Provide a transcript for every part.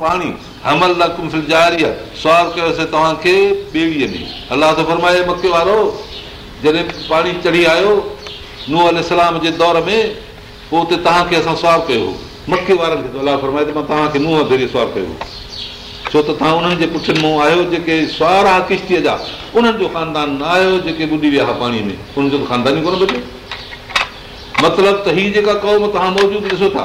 पाणी चढ़ी आयो इस्लाम जे दौर में पोइ हुते तव्हांखे मके वारनि खे अलाह फरमाए नूह धेरे सुवाल कयो छो त तव्हां उन्हनि जे पुठियुनि मां आहियो जेके सुवार आहे किश्तीअ जा उन्हनि जो ख़ानदान न आयो जेके ॿुॾी विया हुआ पाणीअ में उन्हनि जो ई कोन बचे मतिलबु त हीअ जेका कौम तव्हां मौजूदु ॾिसो था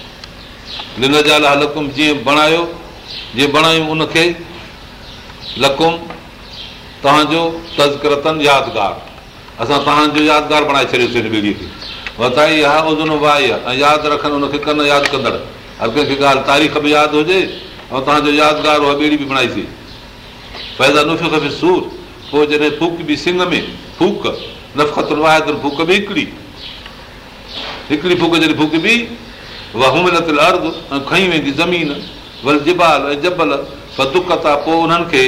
लिन जा ला लकुम जीअं बणायो जीअं बणायूं उनखे लकुम तव्हांजो तज़करतन यादगार असां तव्हांजो यादगार बणाए छॾियोसीं ॿेड़ीअ खे वताई आहे ऐं यादि रखनि उनखे कनि यादि कंदड़ हर कंहिंखे ॻाल्हि तारीख़ बि यादि हुजे ऐं तव्हांजो यादगार उहा ॿेड़ी बि बणाईसीं पैदा नुफ़ खे सूर पोइ जॾहिं फूक बि सिंग में फूक वाहे त फूक बि हिकिड़ी हिकिड़ी फूक जॾहिं फूक बि वल अर्ग ऐं खई वेंदी ज़मीन वल जिबाल ऐं जबल दुकत आहे पोइ उन्हनि खे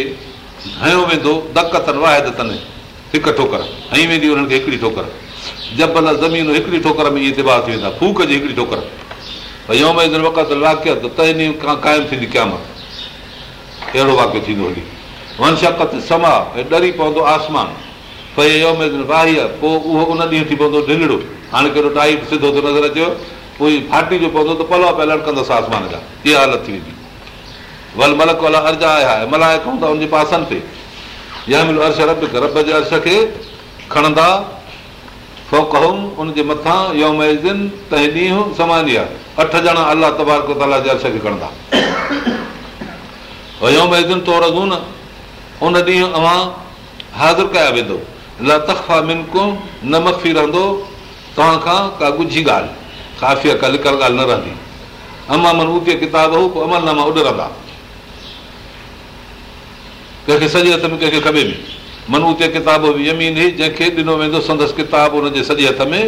हयो वेंदो दक तन वाहिद हिकु ठोकर हई वेंदी उन्हनि खे हिकिड़ी ठोकर जबल ज़मीन हिकिड़ी ठोकर में इहे तिबा थी वेंदा फूक जी हिकिड़ी ठोकर भई योम वक ते वाकियत त ॾींहुं खां क़ाइमु थींदी क्यामत अहिड़ो वाक्य थींदो हली वंशकत समा ऐं डरी पवंदो आसमान भई योमे वाहि पोइ उहो उन ॾींहुं थी पवंदो ढिलड़ो हाणे कहिड़ो टाइप सिधो थो नज़र अचे पोइ ई फाटी जो पवंदो त पलो लड़कंदसि आसमान जा इहा हालत थी वेंदी वल मलक वला अर्ज़ आया मल्हाए खनि था उनजे पासनि ते अर्श रब रब जे अर्श खे खणंदा उनजे मथां योम ॾींहुं समाजी आहे अठ ॼणा अलाह तबारक ताला जे अर्श खे खणंदा योम तोड़ उन ॾींहुं हाज़िर कया वेंदो न तख न मफ़ी रहंदो तव्हां खां का ॻुझी ॻाल्हि काफ़ी कल्ह कल ॻाल्हि न रहंदी अमा मन हू किताब अमल उॾ उॾरंदा कंहिंखे सॼे हथ में कंहिंखे कबे में मन उते किताब बि यमीन हुई जंहिंखे ॾिनो वेंदो संदसि किताब हुनजे सॼे हथ में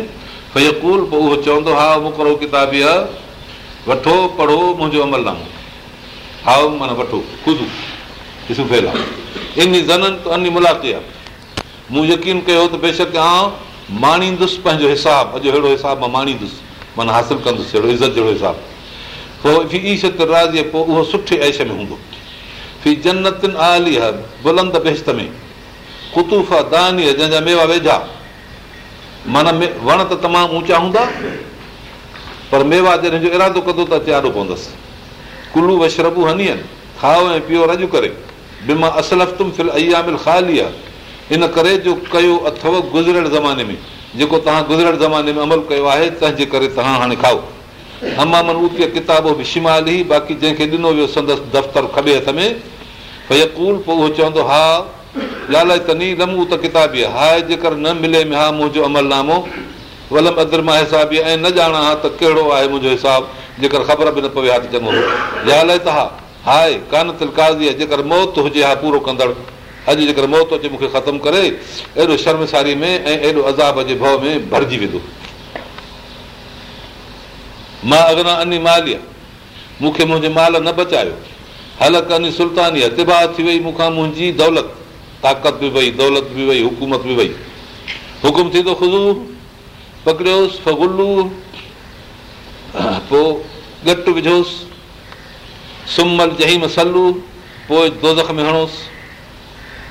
पोइ उहो चवंदो हा मुकरो किताब ई आहे वठो पढ़ो मुंहिंजो अमल अमरनामो हा माना वठो ख़ुदि कूदू फैला इन अनी मुलाक़ी आहे मूं यकीन कयो त बेशक आउं माणींदुसि पंहिंजो हिसाबु अॼु अहिड़ो हिसाबु मां माणींदुसि माना हासिलु कंदुसि अहिड़ो इज़त जहिड़ो हिसाबु पोइ फी पोइ उहो सुठे ऐश में हूंदो फी आली हर बुलंद में दानी जंहिंजा मेवा वेझा माना वण त तमामु ऊचा हूंदा पर मेवा जॾहिं जो इरादो कंदो त तयारो पवंदसि कुल्लू वशरबू हनी आहिनि खाओ ऐं पीओ रज करे बिमा असलफ़ तुम फिल अयामिल ख़ाली आहे इन करे जो कयो अथव गुज़रियल ज़माने में जेको तव्हां गुज़रियल ज़माने में अमल कयो आहे तंहिंजे करे तव्हां हाणे खाओ हमामन उतीअ किताब बि शिमाल ई बाक़ी जंहिंखे ॾिनो वियो संदसि दफ़्तरु खॾे हथ में भई अकूल पोइ उहो चवंदो हा लाल नी रमू त किताबी आहे हाय जेकर न मिले में हा मुंहिंजो अमलनामो वलम अदर मां हिसाबी ऐं न ॼाणा हा त कहिड़ो आहे मुंहिंजो हिसाबु जेकर ख़बर बि न पवे हा त चङो हा हाय कान तिलकाज़ी आहे जेकर मौत हुजे हा पूरो कंदड़ अॼु जेकर मौत अचे मूंखे ख़तमु करे एॾो शर्मसारी में ऐं एॾो अज़ाब जे भउ में भरिजी वेंदो मां अॻियां अनी माली मूंखे मुंहिंजे माल न बचायो हलक अनी सुल्तानी तिबा थी वई मूंखां मुंहिंजी दौलत ताक़त बि वई दौलत बि वई हुकूमत बि वई हुकुम थी थो ख़ुज़ू पकड़ियोसि फगुलू पोइ गट विझोसि सुमल जहीम सलू पोइ दोज़ख में हणोसि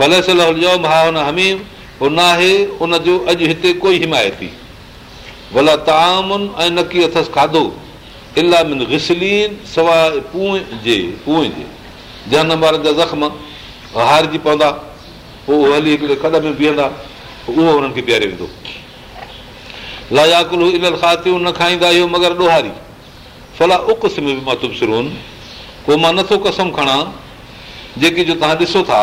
भले सलाह न हमीम पोइ नाहे उनजो अॼु हिते कोई हिमायती भला तामन ऐं नकी अथसि खाधो इलाही सवाइ जे जे जनम वारनि जा ज़ख़्म हारिजी पवंदा पोइ उहे हली हिकिड़े कॾ में बीहंदा पोइ उहो हुननि खे पीआरे वेंदो लाया कुल हू खातियूं न खाईंदा इहो मगर ॾोहारी फला उकस में बि मां तुबसर पोइ मां नथो कसम खणा जेकी जो तव्हां ॾिसो था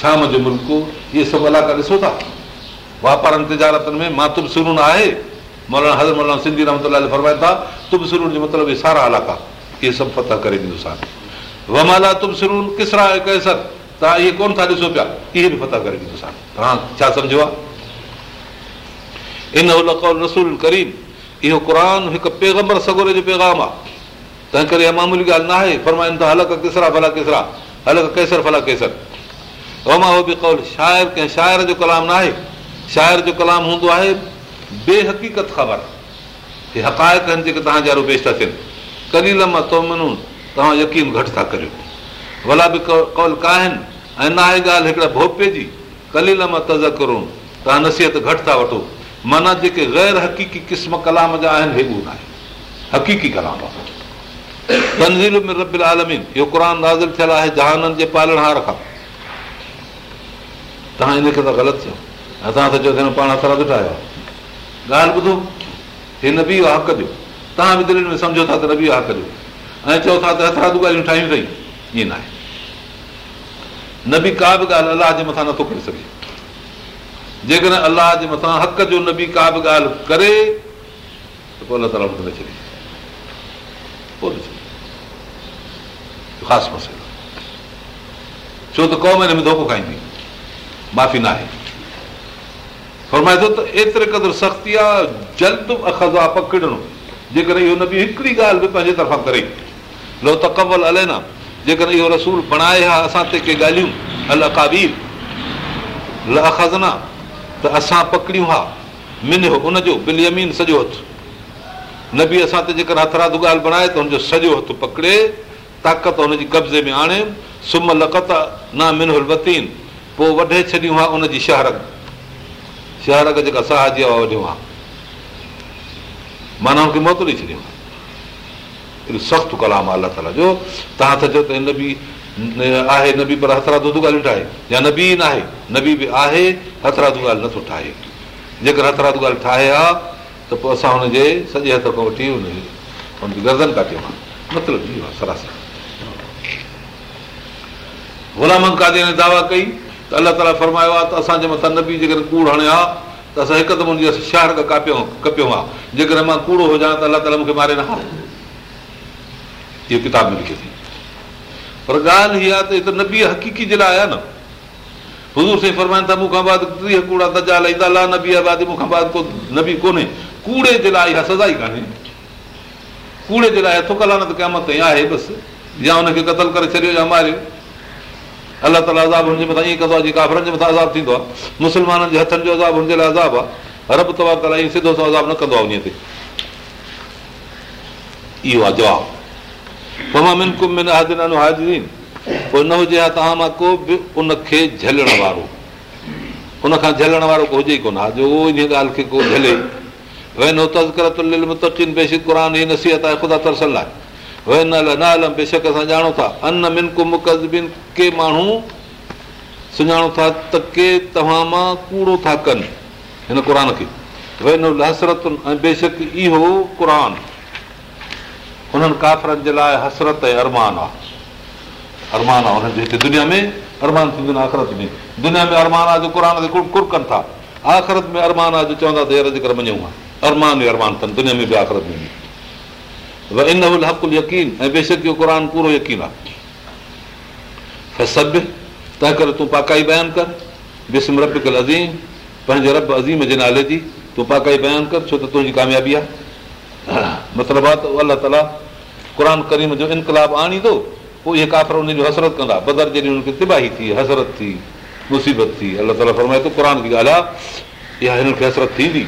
शाम जो मुल्क इहे सभु अलाका ॾिसो था वापारनि तिजारतनि में मां तुबसरून आहे मतिलबु इहे सारा अलाका इहे सभु पतह करे ॾींदो तव्हां इहे कोन था ॾिसो पिया इहे बि पत करे ॾींदो सा छा सम्झो आहे सगोरे जो पैगाम आहे तंहिं करे इहा मामूली ॻाल्हि न आहे मां उहो बि कौल शाइर कंहिं शाइर जो कलाम न आहे शाइर जो कलाम हूंदो आहे बेहक़ीक़त ख़बर हे आहिनि जेके ही हक़ाइक़ु बेश था थियनि कलील मां तोमिन तव्हां यकीन घटि था करियो भला बि कौल कान ऐं न आहे ॻाल्हि हिकिड़ा भोपे जी कलीलमा तज़ करो तव्हां नसीहत घटि था वठो माना जेके ग़ैर हक़ीक़ी क़िस्म कलाम जा आहिनि हे उहो हक़ीक़ी कलाम इहो क़ुर हाज़िर थियल आहे जहाननि जे पालण हार खां तव्हां इनखे त ग़लति थियो असां त चयो हिन पाण असर ठाहियो आहे ॻाल्हि ॿुधो हे न बि हक़ ॾियो तव्हां बि दिलि में सम्झो था त न बि हक़ ॾियो ऐं चओ था त असरादू ॻाल्हियूं ठाहियूं अथई ईअं न आहे न बि का बि ॻाल्हि अलाह जे मथां नथो करे सघे जेकॾहिं अलाह जे मथां हक़ जो न बि का बि ॻाल्हि करे त पोइ अलाह ताला वठी छॾे ख़ासि मसइलो छो त क़ौम हिन में धोखो खाईंदी माफ़ी फरमाए थो त एतिरे क़दुरु सख़्ती आहे जल्द अखज़ आहे पकिड़णो जेकॾहिं इहो न बि हिकिड़ी ॻाल्हि बि पंहिंजे तरफ़ां करे लो त कब्वल अलाए न जेकॾहिं इहो रसूल बणाए हा असां ते के ॻाल्हियूं अल अकाबीर ल त असां पकड़ियूं हा मिन उनजो हथ न बि असां ते जेकर हथरादू ॻाल्हि बणाए त हुनजो सॼो हथु पकिड़े ताक़त हुनजी कब्ज़े में आणे लकत न मिन हुल वतीन पोइ वढे छॾियो हा उनजी शहर शहर जेका साजी आहे वॾियो हा माना हुनखे मोत ॾेई छॾियो आहियां एॾो सख़्तु कलाम आहे अलाह ताला जो तव्हां त सॼो त हिन बि आहे न बि पर हथरादू हथरा ॻाल्हियूं ठाहे या न बि न आहे न बि बि आहे हथरादू ॻाल्हि नथो ठाहे जेकर हथरादू ॻाल्हि ठाहे हा त पोइ असां हुनजे सॼे हथ खां वठी हुनजी गर्दन काटियूं मतिलबु आहे सरासर गुलाम दावा कई त अलाह ताला फरमायो आहे त असांजे मथां नबी जेकॾहिं कूड़ हणे आहे त असां हिकदमि कपियो आहे जेकॾहिं मां कूड़ो हुजां त अलाह ताला मूंखे मारे न हा किताब में थी पर ॻाल्हि हक़ीक़ी जे लाइ आया न हज़ूर साईं कोन्हे कूड़े जे लाइ इहा सज़ा ई कान्हे कूड़े जे लाइ हथु क़यामत ताईं आहे बसि या हुनखे कतल करे छॾियो या मारियो अलाह अज़ाब थींदो आहे झलण वारो को हुजे ई कोन ॻाल्हि खे लाइ हसरत ऐं अरमान आहे अरमान आहे हिते दुनिया में अरमान थींदियुनि आख़िरत में दुनिया में अरमान आहे जो कनि था आख़िरत में आहे जो चवंदा देर जे करे मञूं हा अरमान अथनि दुनिया में इन उल हक़ुल यकीन ऐं बेशक इहो क़ुर पूरो यकीन आहे तंहिं करे तूं पाकाई बयानु कर बिस्म रब कल अज़ीम पंहिंजे रब अज़ीम जे नाले जी तूं पाकाई बयानु कर छो त तुंहिंजी कामयाबी आहे मतिलबु आहे त उहो अल्ला ताला क़ुर करीम जो इनकलाब आणींदो पोइ इहे काफ़र जो हसरत कंदा बदर जॾहिं हुनखे तिबाही थी हसरत थी मुसीबत थी अलाह ताला फरमाए थो क़ुर जी ॻाल्हि आहे इहा हिननि खे हसरत थींदी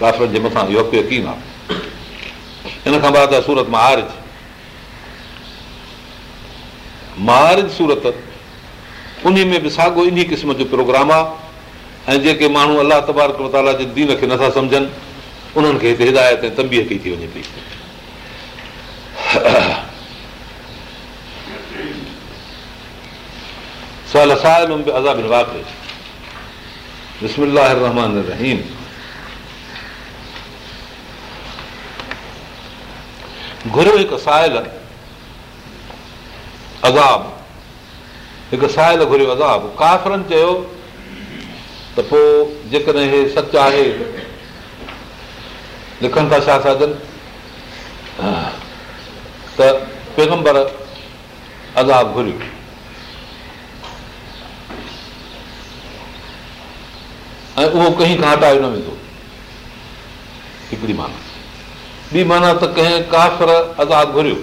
काफ़रनि जे मथां इहो यकीन आहे हिन खां बाद आहे सूरत महारज महारज सूरत उन में बि साॻियो इन क़िस्म जो प्रोग्राम आहे ऐं जेके माण्हू अलाह तबारक मताला जे दीन खे नथा सम्झनि उन्हनि खे हिते हिदायत ऐं तंबीअ कई थी वञे पई रहमान रहीम घुरियो हिकु साहिल अज़ाब हिकु साहिल घुरियो अज़ाब काफ़रनि चयो त पोइ जेकॾहिं हे सच आहे लिखनि था छा साॻनि त पैगंबर अज़ाब घुरियो ऐं उहो कंहिं खां हटायो न वेंदो हिकिड़ी माना ॿी माना त कंहिं काफ़र अज़ाब घुरियो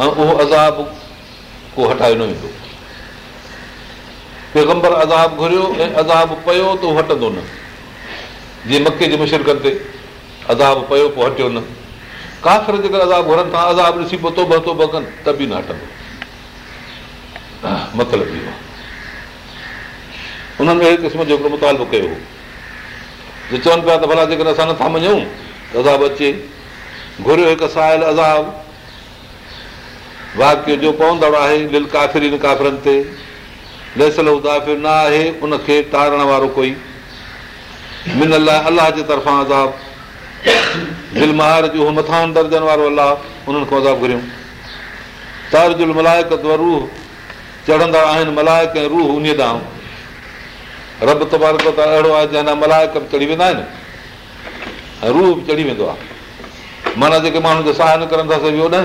ऐं उहो अज़ाब को हटायो न वेंदो पैगंबर अज़ाब घुरियो ऐं अज़ाब पियो त उहो हटंदो न जीअं मके जे मुशरकनि ते अज़ाब पियो पोइ हटियो न काफ़र जेकर अज़ाब घुरनि था अज़ाब ॾिसी पोइ बतो ॿ कनि त बि न हटंदो मतिलबु इहो आहे उन्हनि अहिड़े क़िस्म जो हिकिड़ो मुतालबो कयो हो जे चवनि पिया त भला जेकॾहिं असां नथा मञूं त अदाब अचे घुरियो हिकु साहिल अज़ाब वाक्य जो पवंदड़ आहे लिल दिलाफ़िर काफ़िरनि ते नसल उदाफ़िर न आहे उनखे टारण वारो कोई मिन आहे अलाह जे तरफ़ां अज़ाब दिल महार जो मथां दर्जनि वारो अलाह उन्हनि खां अज़ाब घुरियूं तर्जुल मलायक रूह चढ़ंदा आहिनि मलायक ऐं रूह उन ॾांहुं रब तबारक अहिड़ो आहे जंहिं मलायक बि चढ़ी वेंदा आहिनि ऐं रूह बि चढ़ी वेंदो आहे माना जेके माण्हुनि खे सहायन करनि था सभु ओॾनि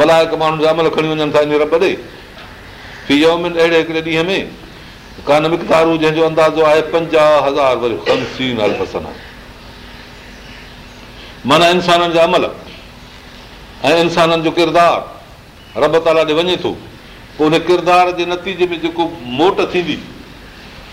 मलायक माण्हुनि जा अमल खणी वञनि था इन रब ॾे पी योमिन अहिड़े हिकिड़े ॾींहं में कान मिकदारू जंहिंजो अंदाज़ो आहे पंजाह हज़ार वरी माना इंसाननि जा अमल ऐं इंसाननि जो किरदारु रब ताला ॾे वञे थो पोइ उन किरदार जे नतीजे में जेको मोट थींदी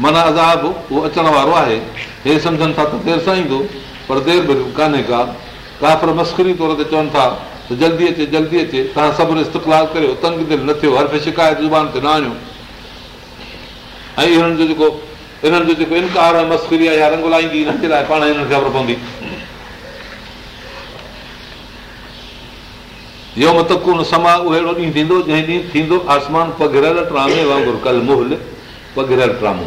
माना अज़ा उहो अचण वारो आहे हे सम्झनि था त देरि सां ईंदो पर देरि बि कान्हे का का पर मस्कुरी तौर ते चवनि था त जल्दी अचे जल्दी अचे तव्हां सभु शिकायत ज़ुबान ते न आणियो ऐं जो जेको हिननि जो जेको इनकार आहे मस्करी आहे या रंग हिनजे लाइ पाण हिननि खे ख़बर पवंदी इहो मत कोन समाज उहो अहिड़ो ॾींहुं थींदो जंहिं ॾींहुं थींदो आसमान ट्रामे वांगुरु कल मोहल ट्रामो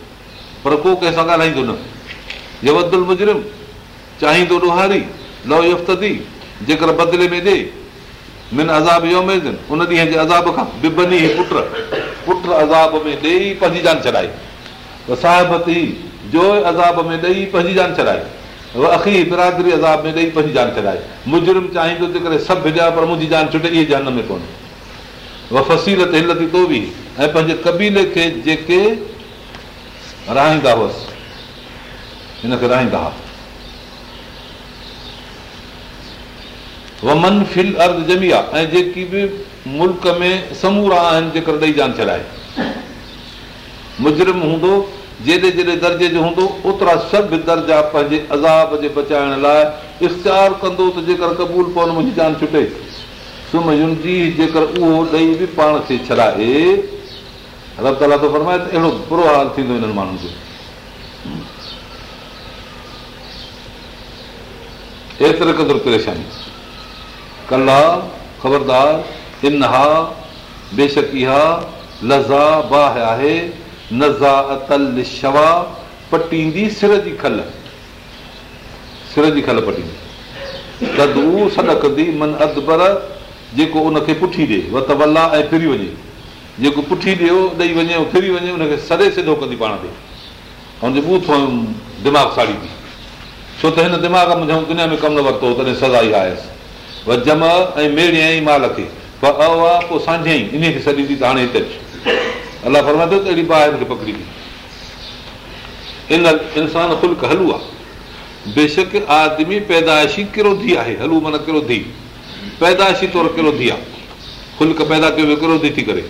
पर को कंहिं सां ॻाल्हाईंदो न यवदुल मुजरिम चाहींदो ॾुहारी लव यफ़्ती जेकर बदिले में ॾे मिन अज़ाब उन ॾींहं जे अज़ाब खां बिबनी पुट पुट अज़ाब में ॾेई पंहिंजी जान छॾाई साहिबी जो अज़ाब में ॾेई पंहिंजी जान छॾाए अखी बिरादरी अज़ाब में ॾेई पंहिंजी जान छॾाए मुजरिम चाहींदो जे करे सभु भिजा पर मुंहिंजी जान छुटे इहे जान में कोन्हे उहा फसीलत हिलती तो बि ऐं पंहिंजे कबीले खे जेके रहाईंदा हुअसि हिनखे रहाईंदा हुआ वमन फिल जमी आहे ऐं जेकी बि मुल्क में समूरा आहिनि जेकर ॾेई जान छॾाए मुजरिम हूंदो जेॾे जहिड़े दर्जे जो हूंदो ओतिरा सभु दर्जा पंहिंजे अज़ाब जे बचाइण लाइ इख़्तियार कंदो त जेकर क़बूल पवनि मुंहिंजी जान छुटे जी जेकर उहो ॾेई बि पाण खे छॾाए ताला थो फरमाए त अहिड़ो बुरो हाल थींदो हिननि माण्हुनि जो एतिरे क़दुरु परेशानी कला ख़बरदार इनहा बेशक इहा लज़ा बाह आहे नज़ा अतल शवा पटींदी सिर जी खल सिर जी खल पटींदी तदू कंदी मन अदबर जेको उनखे पुठी ॾे वत वला ऐं फिरी वञे जेको पुठी ॾियो ॾेई वञे ऐं फिरी वञे हुनखे सॾे सिधो कंदी पाण ते हुन दिमाग़ु साड़ींदी छो त हिन दिमाग़ मुंहिंजो दुनिया में कमु न वरितो तॾहिं सदा ई आयसि पर जम ऐं मेड़े आई माल खे पर पोइ साझई इन खे सॾींदी त हाणे हिते अचु अच अला त अहिड़ी बाहि मूंखे पकड़ी इन इंसान फुल्क हलू आहे बेशक आदमी पैदाशी किरोधी आहे हलू माना किरोधी पैदाशी तौर किरोधी आहे फुल्क पैदा कयो किरोधी थी करे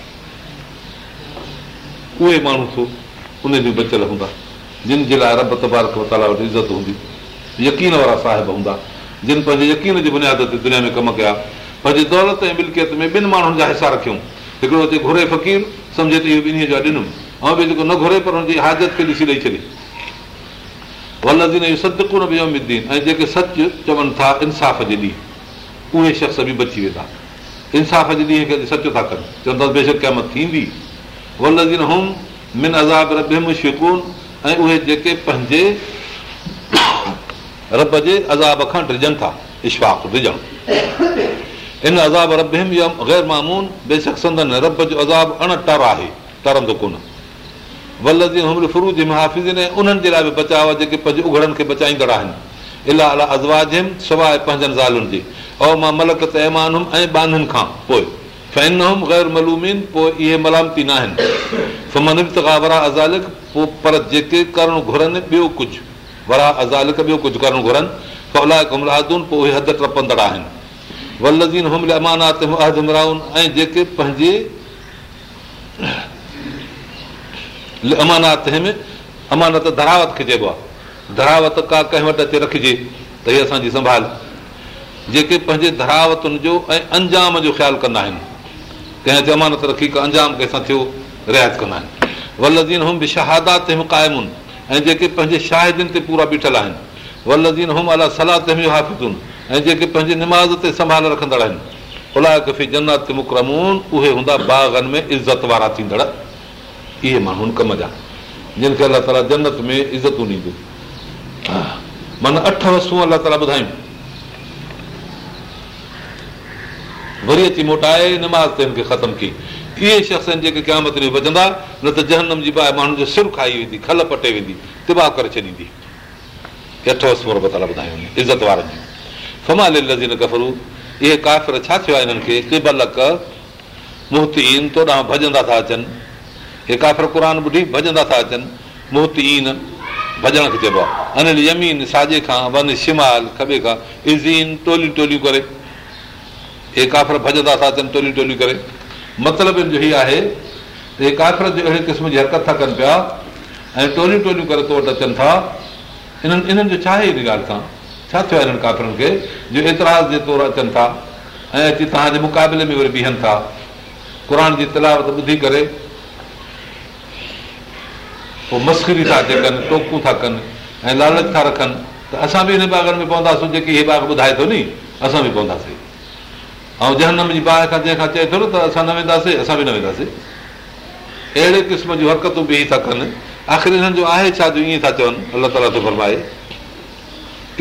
उहे माण्हू थो उन ते बचियल हूंदा जिन जे लाइ रब तबारक वटि इज़त हूंदी यकीन वारा साहिब हूंदा जिन पंहिंजे यकीन जी बुनियाद ते दुनिया में कमु कया पंहिंजे दौलत ऐं मिल्कियत में ॿिनि माण्हुनि जा हिसा रखियूं हिकिड़ो हिते घुरे फ़क़ीर सम्झे त इहो ॿिन्ही जा ॾिनुमि ऐं ॿियो जेको न घुरे पर हुनजी हाज़त खे ॾिसी ॾेई छॾे वल्लदीन सदकुन बिन ऐं जेके सच चवनि था इंसाफ़ जे ॾींहुं उहे शख़्स बि बची वेंदा इंसाफ़ जे ॾींहं खे सच था कनि चवंदा था बेशक क़यामत थींदी वल्दीन हुज़ाबून ऐं उहे जेके पंहिंजे रब जे अज़ाब खां डिॼनि था इशफाक डिॼणु इन अज़ाबैरमामून बेशक संदन रब जो अज़ाब अण टर आहे टरंदो कोन जे लाइ बि बचाव जेके पंहिंजे उघड़नि खे बचाईंदड़ आहिनि सवाइ पंहिंजनि ज़ालुनि जी मां मलक पोइ फैन होम गैरमलूमीन पोइ इहे मलामती न आहिनि वड़ा अज़ालिक पर जेके करणु घुरनि ॿियो कुझु वड़ा अज़ालिक करणु घुरनि पवला गमलादून पोइ उहे हद टपंदड़ आहिनि वल्लन ऐं जेके पंहिंजे अमानात अमानत खे चइबो आहे का कंहिं वटि अचे रखिजे त हीअ असांजी संभाल जेके पंहिंजे जो ऐं अंजाम जो ख़्यालु कंदा आहिनि कंहिं ज़मानत रखी का अंजाम कंहिंसां थियो रिआयत कंदा आहिनि वलदीन हुम बि शहादात शहादादात क़ाइमुन ऐं जेके पंहिंजे शाहिदनि ते पूरा बीठल आहिनि वलदीन हुम अला सलाह ते बि ऐं जेके पंहिंजे निमाज़ ते संभाल रखंदड़ आहिनि जन्नत मुक़रमून उहे हूंदा बाग़नि में इज़त वारा थींदड़ इहे माण्हुनि कम जा जिन खे अलाह ताला जन्नत में इज़तूं ॾींदियूं माना अठ वस्तू अलाह ताला ॿुधायूं वरी अची मोटाए नमाज़ ते हिनखे ख़तमु कई इहे शख़्स आहिनि जेके क्यामती बचंदा न त जहनम जी बाहि माण्हुनि जो सिर खाई वेंदी खल पटे वेंदी तिबा करे छॾींदी ॿुधायूं इज़त वारनि फमाल लज़ीन इहे काफ़िर छा थियो आहे हिननि खे मोहतीन तोॾां भॼंदा था अचनि हे काफ़िर क़ुर ॿुधी भॼंदा था अचनि मोहतीन भॼण खे चइबो आहे अनिल यमीन साॼे खां वन शिमाल खॿे खां इज़ीन टोलियूं टोलियूं करे हे काफ़िर भॼंदा था अचनि टोली टोली करे मतिलबु इन जो इहो आहे त हे काफ़िर जो अहिड़े क़िस्म जी हरकत था कनि पिया ऐं टोलियूं टोलियूं करे तो वटि अचनि था इन्हनि इन्हनि जो छा आहे हिन ॻाल्हि सां छा थियो आहे इन्हनि काफ़िरनि खे जो एतिरा जे तौरु अचनि था ऐं अची तव्हांजे मुक़ाबले में वरी बीहनि था क़ुर जी तलावत ॿुधी करे पोइ मस्करी था अची कनि टोकूं था कनि ऐं लालच था रखनि त असां बि हिन बाग़नि में पवंदासीं जेकी हीअ बाग ॿुधाए थो नी असां बि पवंदासीं ऐं जंहिं न मुंहिंजी भाउ खां जंहिंखां चए थो न त असां न वेंदासीं असां बि न वेंदासीं अहिड़े क़िस्म जूं हरकतूं बि था कनि आख़िर हिननि जो आहे छा जो ईअं था चवनि अलाह ताला थो फरमाए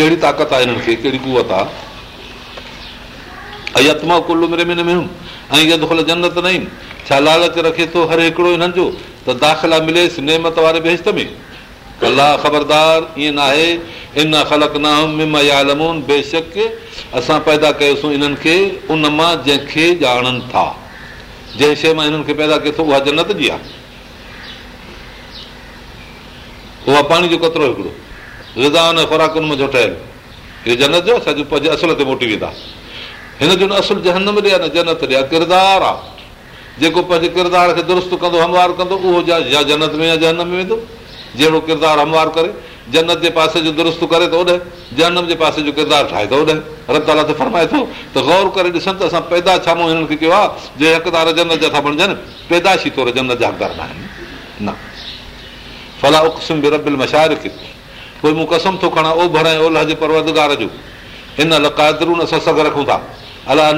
कहिड़ी ताक़त आहे हिननि खे कहिड़ी कुवत आहे कुल उमिरि में न हुयमि ऐं जनत न ई छा लालच रखे थो हर हिकिड़ो हिननि जो त दाख़िला मिलेसि नेमत वारे बेसत में अलाह ख़बरदार ईअं न आहे इन ख़लक बेशक असां पैदा कयोसीं इन्हनि खे उन मां जंहिंखे ॼाणनि था जंहिं शइ मां हिननि खे पैदा कयोसीं उहा जनत जी आहे उहा पाणी जो कतिरो हिकिड़ो रिज़ान ऐं ख़ुराकुनि मुंहिंजो ठहियलु इहो जनत जो असांजो पंहिंजे असुल ते मोटी वेंदा हिन जो न असुल जहन में ॾे न जनत ॾियां किरदारु आहे जेको पंहिंजे किरदार खे दुरुस्त कंदो हमवार कंदो उहो जनत में या जनम में वेंदो जहिड़ो किरदारु हमवार करे जनत जे पासे जो दुरुस्त करे थो ओॾे जनम जे पासे जो किरदारु ठाहे त होॾहिं रता ते फरमाए थो त गौर करे ॾिसनि त असां पैदा छा मूं हिननि खे कयो आहे जे हक़दार जनत जा था बणजनि पैदाशी तौरु जनत जा हक़दार न आहिनि न फला बि मशाइर पोइ मूं कसम थो खणा ओलह जे जो हिन लाइ असां रखूं था अलाह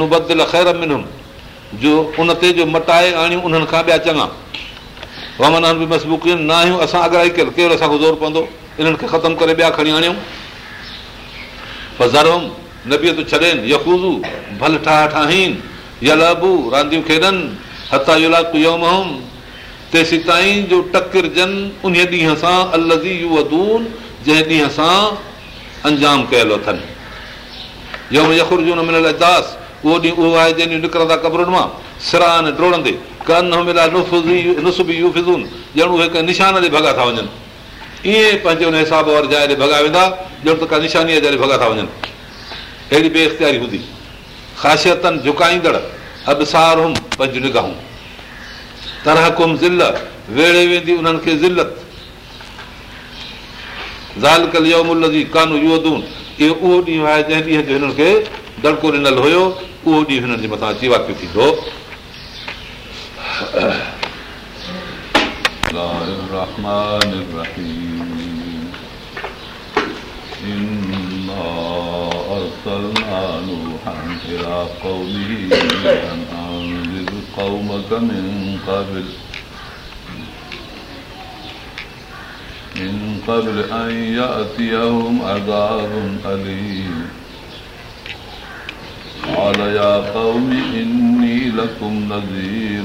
नुबदिल ख़ैर लकादरुनि जो उन ते जो मटाए आणियूं उन्हनि खां ॿिया चङा वमन बि मज़बूक न आहियूं असां केरु असांखे ज़ोर पवंदो इन्हनि खे ख़तमु करे ॿिया खणी आणियूं छॾे सां अंजाम अदास उहो ॾींहुं उहो आहे जंहिं ॾींहुं निकिरंदा कबरुनि मां सिरा ट्रोड़े कनाज़न ॼण उहे का निशान ॾे भॻा था वञनि ईअं पंहिंजे हुन हिसाब भॻा वेंदा ॼण त का जा भॻा था वञनि अहिड़ी बेख़्तियारी हूंदी इहो उहो ॾींहुं जंहिं ॾींहं जो दड़को ॾिनल हुयो उहो ॾींहुं हिननि जे मथां अची वाकियो थींदो الله الرحمن الرحيم إنا أرسلنا نوحا إلى قومه أن أنذر قومك من قبل من قبل أن يأتيهم عذاب أليم قال يا قوم إني لكم نذير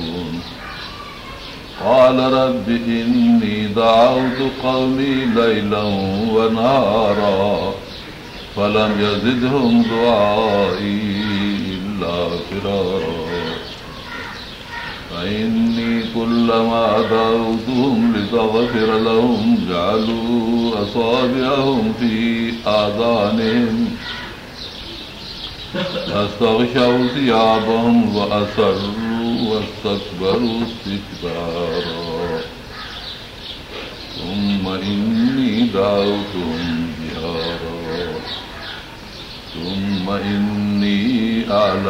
قال رب إني دعوت قومي ليلا ونهارا فلم يزدهم دعائي إلا فرارا فإني كلما دعوتهم لتغفر لهم جعلوا أصابعهم في آذانهم فاستغشوا ثيابهم وأسروا सतारा तुमी दाल इन आलम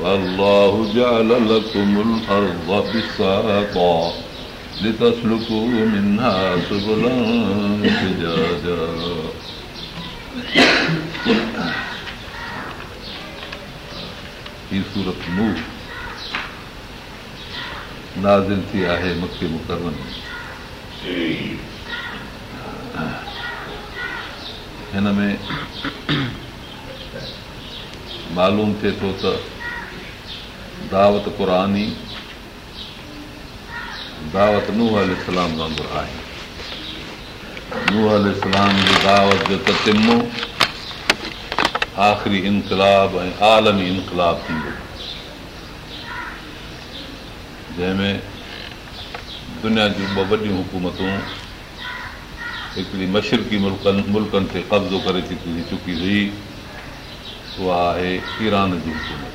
والله جعل لكم नाज़ थी आहे मूंखे मुकर हिन में मालूम थिए थो त दावत दावत नूह अल इस्लाम वांगुरु आहे नूह अल इस्लाम जी दावत जो ततिमो आख़िरी इनकलाब ऐं आलमी इनकलाब थींदो जंहिंमें दुनिया जूं ॿ वॾियूं हुकूमतूं हिकिड़ी मशरक़ी मुल्कनि मुल्कनि ते कब्ज़ो करे चुकी चुकी हुई उहा आहे ईरान जी हुकूमत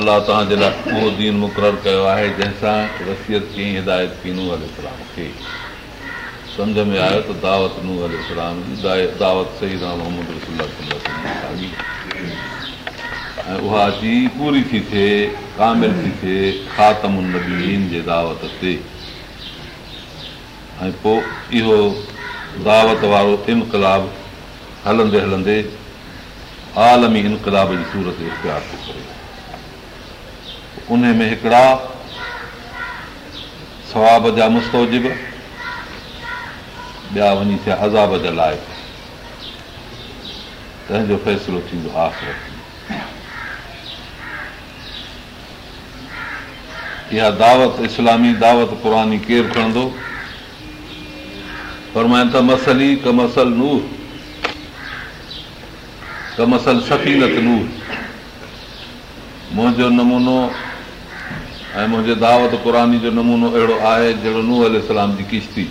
अलाह तव्हांजे लाइ उहो दीन मुक़ररु कयो आहे जंहिंसां रसियत की हिदायत की खे सम्झ में आयो त दावत दावत सही सां मोहम्मद ऐं उहा दावतम पूरी थी थिए कामिल थी थिए जे दावत ते ऐं पोइ इहो दावत वारो इनकलाब हलंदे हलंदे आलमी इनकलाब जी सूरत इख़्तियार थो करे उन में हिकिड़ा सवाब जा मुस्तौजिब ॿिया वञी थिया अज़ाब जे लाइ तंहिंजो फ़ैसिलो थींदो आख़िर इहा दावत इस्लामी दावत पुरानी केरु खणंदो पर मां त मसली कमसल नूर कमसल सफ़ीलत लूर मुंहिंजो नमूनो ऐं मुंहिंजे दावत त जो नमूनो अहिड़ो आहे जहिड़ो नूह जी किश्ती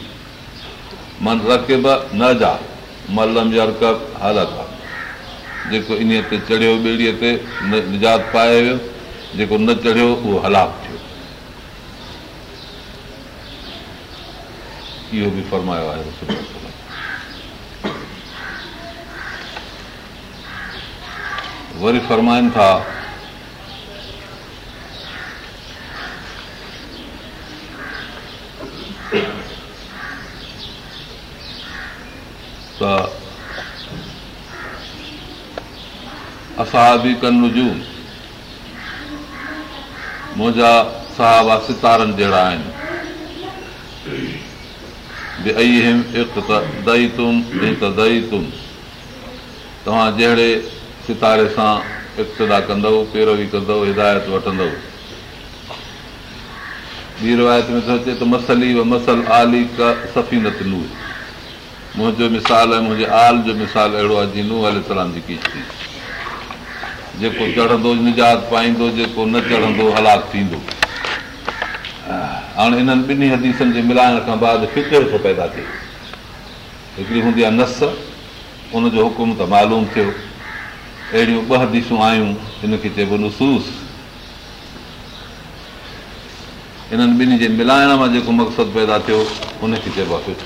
मन रकिब न जा मलम हालत आहे जेको इन ते चढ़ियो ॿेड़ीअ ते न निजात पाए वियो जेको न चढ़ियो उहो हलाक थियो इहो बि फरमायो आहे वरी फरमाइनि था असाबी बि कनि मुंहिंजा सावा सितारनि जहिड़ा आहिनि तव्हां जहिड़े सितारे सां इक़्तदा कंदव कहिड़ो बि कंदव हिदायत वठंदव ॿी रिवायत में थो अचे त मसली व मसल आली सफ़ी न नू मुंहिंजो मिसाल ऐं मुंहिंजे आल जो मिसाल अहिड़ो आहे जीनू सलाम जी कीच जेको चढ़ंदो निजात पाईंदो जेको न चढ़ंदो हलाक थींदो हाणे इन्हनि ॿिन्ही हदीसनि जे मिलाइण खां बाद फिक्रु थो पैदा थिए हिकिड़ी हूंदी आहे नस उनजो हुकुम त मालूम थियो अहिड़ियूं ॿ हदीसूं आहियूं हिनखे चइबो नसूस इन्हनि ॿिन्ही जे मिलाइण मां जेको मक़सदु पैदा थियो उनखे चइबो आहे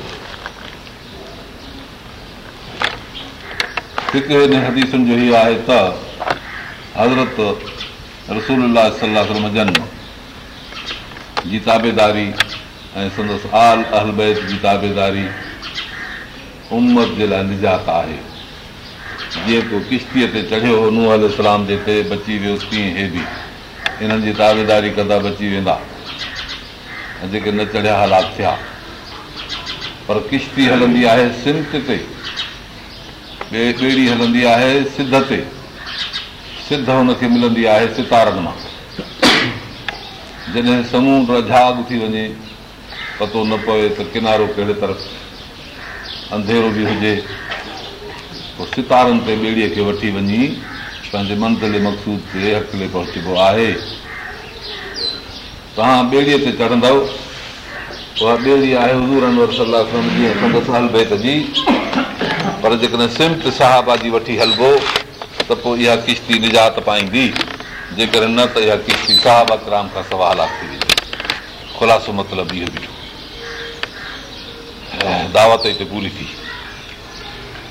हिन हदीसुनि जो इहो आहे त हज़रत रसूल सलाहु जन्म जी ताबेदारी ऐं संदसि आल अहल बैत जी ताबेदारी उमत जे लाइ निजात आहे जीअं को किश्तीअ ते चढ़ियो हो नूहल इस्लाम जे ते बची वियो तीअं हे बि इन्हनि जी ताबेदारी कंदा बची वेंदा ऐं जेके न चढ़िया हालात थिया पर किश्ती हलंदी आहे सिंत ते ॿेड़ी हलंदी आहे सिध ते सिद हुनखे मिलंदी आहे सितारनि मां जॾहिं समूंड झाग थी वञे पतो न पए त किनारो कहिड़े तरफ़ अंधेरो बि हुजे पोइ सितारनि ते ॿेड़ीअ खे वठी वञी पंहिंजे मंदल मक़सूद ते अकेले पहुचबो आहे तव्हां ॿेड़ीअ ते चढ़ंदव उहा ॿेड़ी आहे जी पर जेकॾहिं सिम साहबा जी वठी हलबो त पोइ इहा किश्ती निजात पाईंदी जेकर न त इहा किश्ती साहब अकराम खां सवालात थी वेंदी ख़ुलासो मतिलबु इहो बि दावत हिते पूरी थी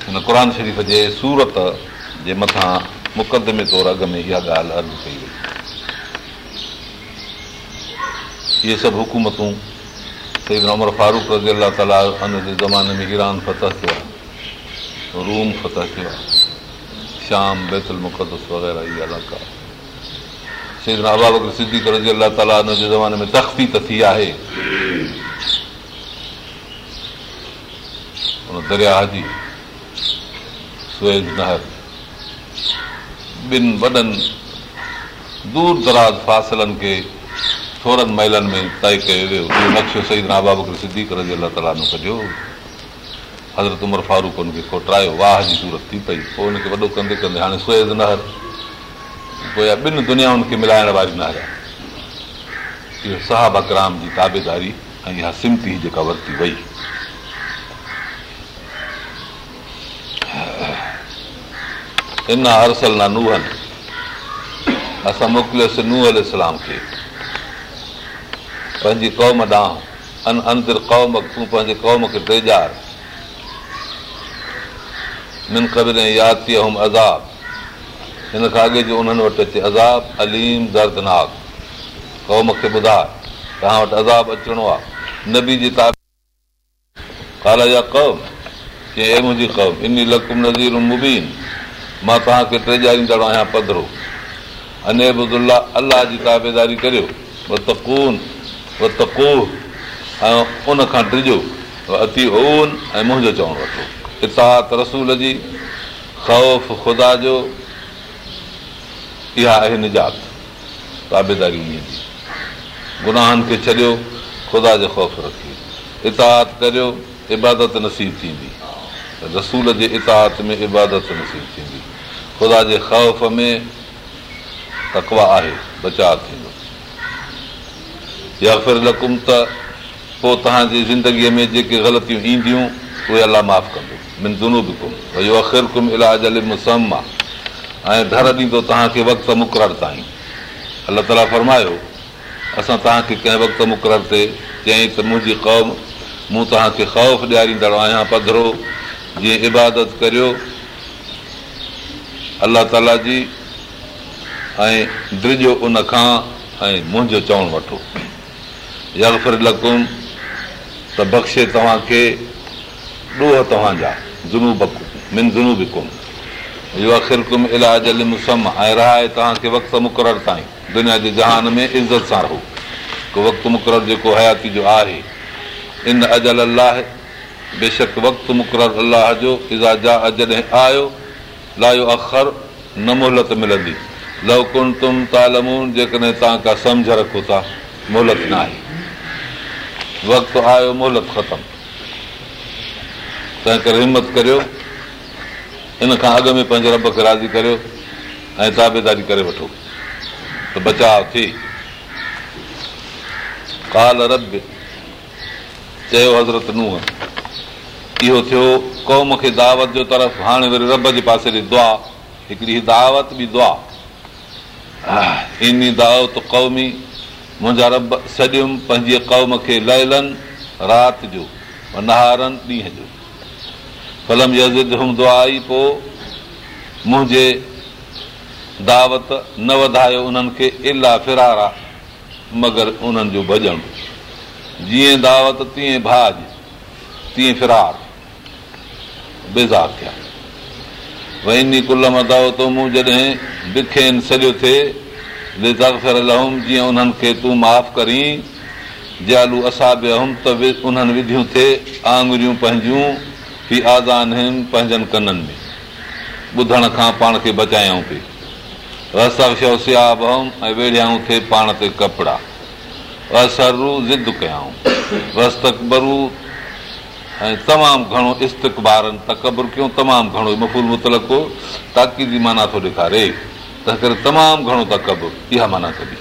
हिन क़ुर शरीफ़ जे सूरत जे मथां मुक़दमे तौरु अॻ में इहा ॻाल्हि अर्ज़ु कई वई इहे सभु हुकूमतूं सही उमर फारूक रज़ी अलाह ताली अञा ज़माने में ईरान फतह थियो आहे रूम फतह थियो आहे شام بیت المقدس وغیرہ یہ علاقہ سیدنا ابا بکر صدیق رضی اللہ تعالیٰ عنہ جو زمانے میں تختی تھی آئے دریا جی سویز نہر بن بدن دور دراز فاصلن کے تھوڑن میلن میں طے کیا نقش سیدنا ابا بکر صدیق رضی اللہ تعالیٰ عنہ کا हज़रत उमर फारूक हुनखे खोटायो वाह जी सूरत थी पई पोइ हुनखे वॾो कंदे कंदे हाणे सुहिज़ नहर पोइ ॿिनि दुनियाउनि खे मिलाइण वारी नहर आहे इहो साहब अकराम जी ताबेदारी ऐं इहा सिमती जेका वरिती वई इन अरसल सला नूहनि असां मोकिलियोसीं नूह अल इस्लाम खे पंहिंजी क़ौम ॾांहुं अन अंदर क़ौम तूं पंहिंजे क़ौम खे ट्रेजार यादि अज़ाब हिन खां अॻे जो उन्हनि वटि अचे दर्दनाक दर्दनाको मूंखे ॿुधाए तव्हां वटि अज़ाब अचिणो आहे मां तव्हांखे टे ॼाणींदड़ आहियां पधरो अलाह जी ताबेदारी करियो ट्रिजो ऐं मुंहिंजो चवणु वठो इताहत रसूल जी ख़ौफ़ ख़ुदा जो इहा आहे निजात ताबेदारी उन जी गुनाहनि खे छॾियो ख़ुदा जो ख़ौफ़ रखी इताहत करियो इबादत नसीब थींदी रसूल जे इताहत में इबादत नसीब थींदी ख़ुदा जे ख़ौफ़ में तकवा आहे बचाव थींदो या फिर लकुम त पोइ तव्हांजी ज़िंदगीअ में जेके ग़लतियूं ईंदियूं उहे अलाह माफ़ु कंदो मिंतनू बि कुम भई अख़िर कुम इलाज अलसम आहे ऐं وقت ॾींदो तव्हांखे वक़्तु मुक़ररु ताईं अल्ला ताला फ़र्मायो असां तव्हांखे कंहिं वक़्तु मुक़ररु थिए चयईं त मुंहिंजी क़ौम मूं तव्हांखे ख़ौफ़ ॾियारींदड़ु आहियां पधिरो जीअं इबादत करियो अलाह ताला जी ऐं ड्रिजो उनखां ऐं मुंहिंजो चवणु वठो यर फिरुम त बख़्शे तव्हांखे ॾूह तव्हांजा रहा त वक़्तु जे जहान में इज़त सां रहो वक़्तु मुक़ररु जेको हयाती जो आहे इन अजल अलाह बेशक वक़्तु मुक़ररु अलाह जो इज़ा जा आयो लायो अख़र न मोहलत मिलंदी लव कुन तुम तालमून जेकॾहिं तव्हां का सम्झ रखो था मोहलत न आहे वक़्तु आयो मोहलत ख़तमु तंहिं करे हिमत करियो इन खां अॻु में पंहिंजे रब खे राज़ी करियो ऐं ताबेदारी करे वठो त बचाव थी काल रब चयो हज़रत नूंह इहो थियो क़ौम खे दावत जो तरफ़ हाणे वरी रब जे पासे ॾे दुआ हिकिड़ी दावत बि दुआ इन दावत क़ौमी मुंहिंजा रब सॼियुमि पंहिंजे कौम खे लयलनि राति जो नहारनि ॾींहं जो फलम जी अज़िज़ हूंदो आई पोइ मुंहिंजे दावत न वधायो उन्हनि खे इलाही फिरारा मगर उन्हनि जो भॼण जीअं दावत तीअं भाज तीअं फिरार बेज़ार थिया वञी कुल मां दावत मूं जॾहिं बिखे सॼो थिए बेज़ार जीअं उन्हनि खे तूं माफ़ु करी जालू असां बि हुउमि त उन्हनि विधियूं थिए आङुरियूं पंहिंजूं फी आज़ान पंहिंजनि कननि में ॿुधण खां पाण खे बचायूं पई पे सियाब ऐं वेड़ियाऊं थिए पाण ते कपिड़ा असरू ज़िद कयाऊं रस तकबरू ऐं तमामु घणो इस्तक़बारनि तकबर कयूं तमामु घणो मफ़ूल मुतलको ताक़ीदी माना थो ॾेखारे तंहिं करे तमामु घणो तकबर इहा माना सॼी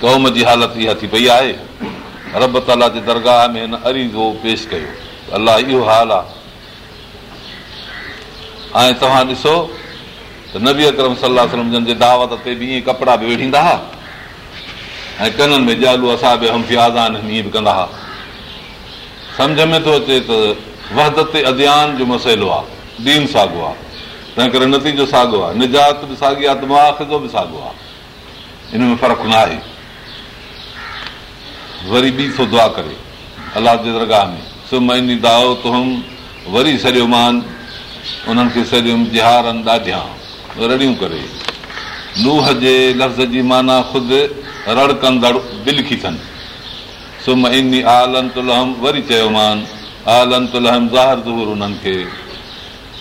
क़ौम जी हालत इहा थी पई आहे रब ताला जे दरगाह में हिन अरीज़ो पेश कयो अलाह इहो हाल आहे ऐं तव्हां ॾिसो त नबी अकरम सलाह सलम जन जे दावत ते बि ईअं कपिड़ा बि वेढ़ींदा हुआ ऐं कननि में जालू असां बि आज़ान ईअं बि कंदा हुआ सम्झ में थो अचे त वधद ते अध्यान जो मसइलो आहे दीन साॻियो आहे तंहिं करे नतीजो साॻियो आहे निजात बि साॻी आहे त मुआज़ो बि साॻियो आहे में फ़र्क़ु न आहे वरी ॿी थो दुआ करे अलाह जे दरगाह में सुम इन दाओ तुम वरी सॼो मान उन्हनि खे सॼियुमि जिहारनि ॾाढियां रड़ियूं करे नूह जे लफ़्ज़ जी माना ख़ुदि रड़ कंदड़ बि लिखी अथनि सुम इनी आलन तुलहम वरी चयो मान आलन तुलहमि ज़ाहिर ज़ूर उन्हनि खे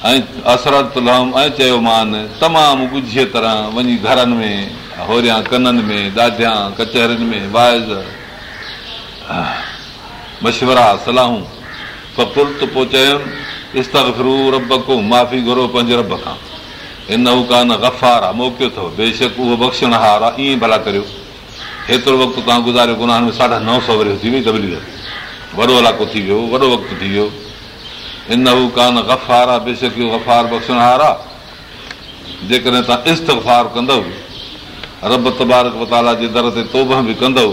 ऐं असर तुलहमि ऐं चयो मान तमामु गुझीअ तरह वञी घरनि में होरियां कननि में ॾाढियां कचहरियुनि में वाइज़ मशवरा सलाहूं फ़कुल त पोइ चयुमि इस्तफ़ू रब को माफ़ी घुरो पंहिंजे रब खां हिन हू कान गफ़ार आहे मोकिलियो अथव बेशक उहो बख़्शण हार आहे ईअं भला करियो हेतिरो वक़्तु तव्हां गुज़ारियो गुनाह में साढा नव सौ वरी थी वई डब्ल्यू वॾो इलाइक़ो थी वियो वॾो वक़्तु थी वियो हिन हू कान गफ़ार आहे बेशक इहो गफ़ार बख़्शण हार आहे जेकॾहिं तव्हां इस्तफ़ार कंदव रब तबारक मताला जे दर ते तोबह बि कंदव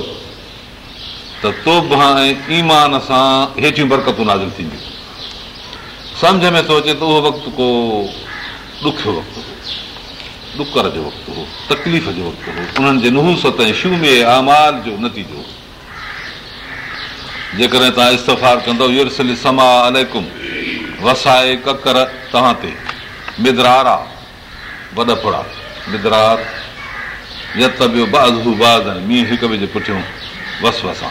त तो बि हाणे ईमान सां हेठियूं बरकतूं नाज़ थींदियूं सम्झ में थो अचे त उहो वक़्तु को ॾुखियो वक़्तु हो ॾुकर जो वक़्तु हो तकलीफ़ जो वक़्तु हो उन्हनि जे नुहूसत ऐं शूमे आमाल जो नतीजो जेकॾहिं तव्हां इस्तफ़ा कंदव समा अल वसाए ककर तव्हां ते मिदरार आहे वॾ फुड़ा मिदरार यत ॿियो बाज़ू बाज़ ऐं मींहुं हिक ॿिए जे पुठियां वस वसा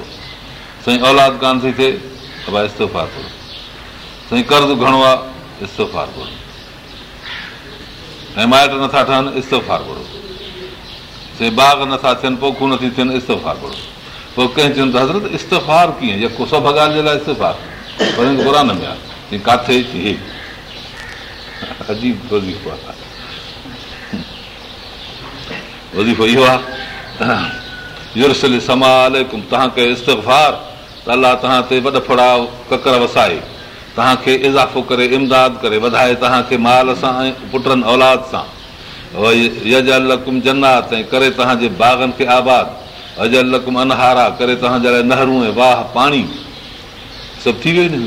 साईं औलाद कान थी थिए त भई इस्तफ़ा थोरो साईं कर्ज़ु घणो आहे इस्तफा ऐं माइट नथा ठहनि इस्तफ़ा घुरो साईं बाग नथा थियनि पोखूं नथी थियनि इस्तफा वड़ो पोइ कंहिं चवनि त हज़रत इस्तफ़ा कीअं सभु ॻाल्हि जे लाइ पर इस्तफान में आहे किथे अजीब वज़ीफ़ो आहे वज़ीफ़ो इहो आहे तव्हां कयो इस्तफा त अलाह तव्हां ते वॾ फड़ा ककर वसाए तव्हांखे इज़ाफ़ो करे इमदाद करे वधाए तव्हांखे माल सां ऐं पुटनि औलाद सां भई यल जन्नात ऐं करे तव्हांजे बाग़नि खे आबाद अनहारा करे तव्हांजे लाइ नहरूं ऐं वाह पाणी सभु थी वियो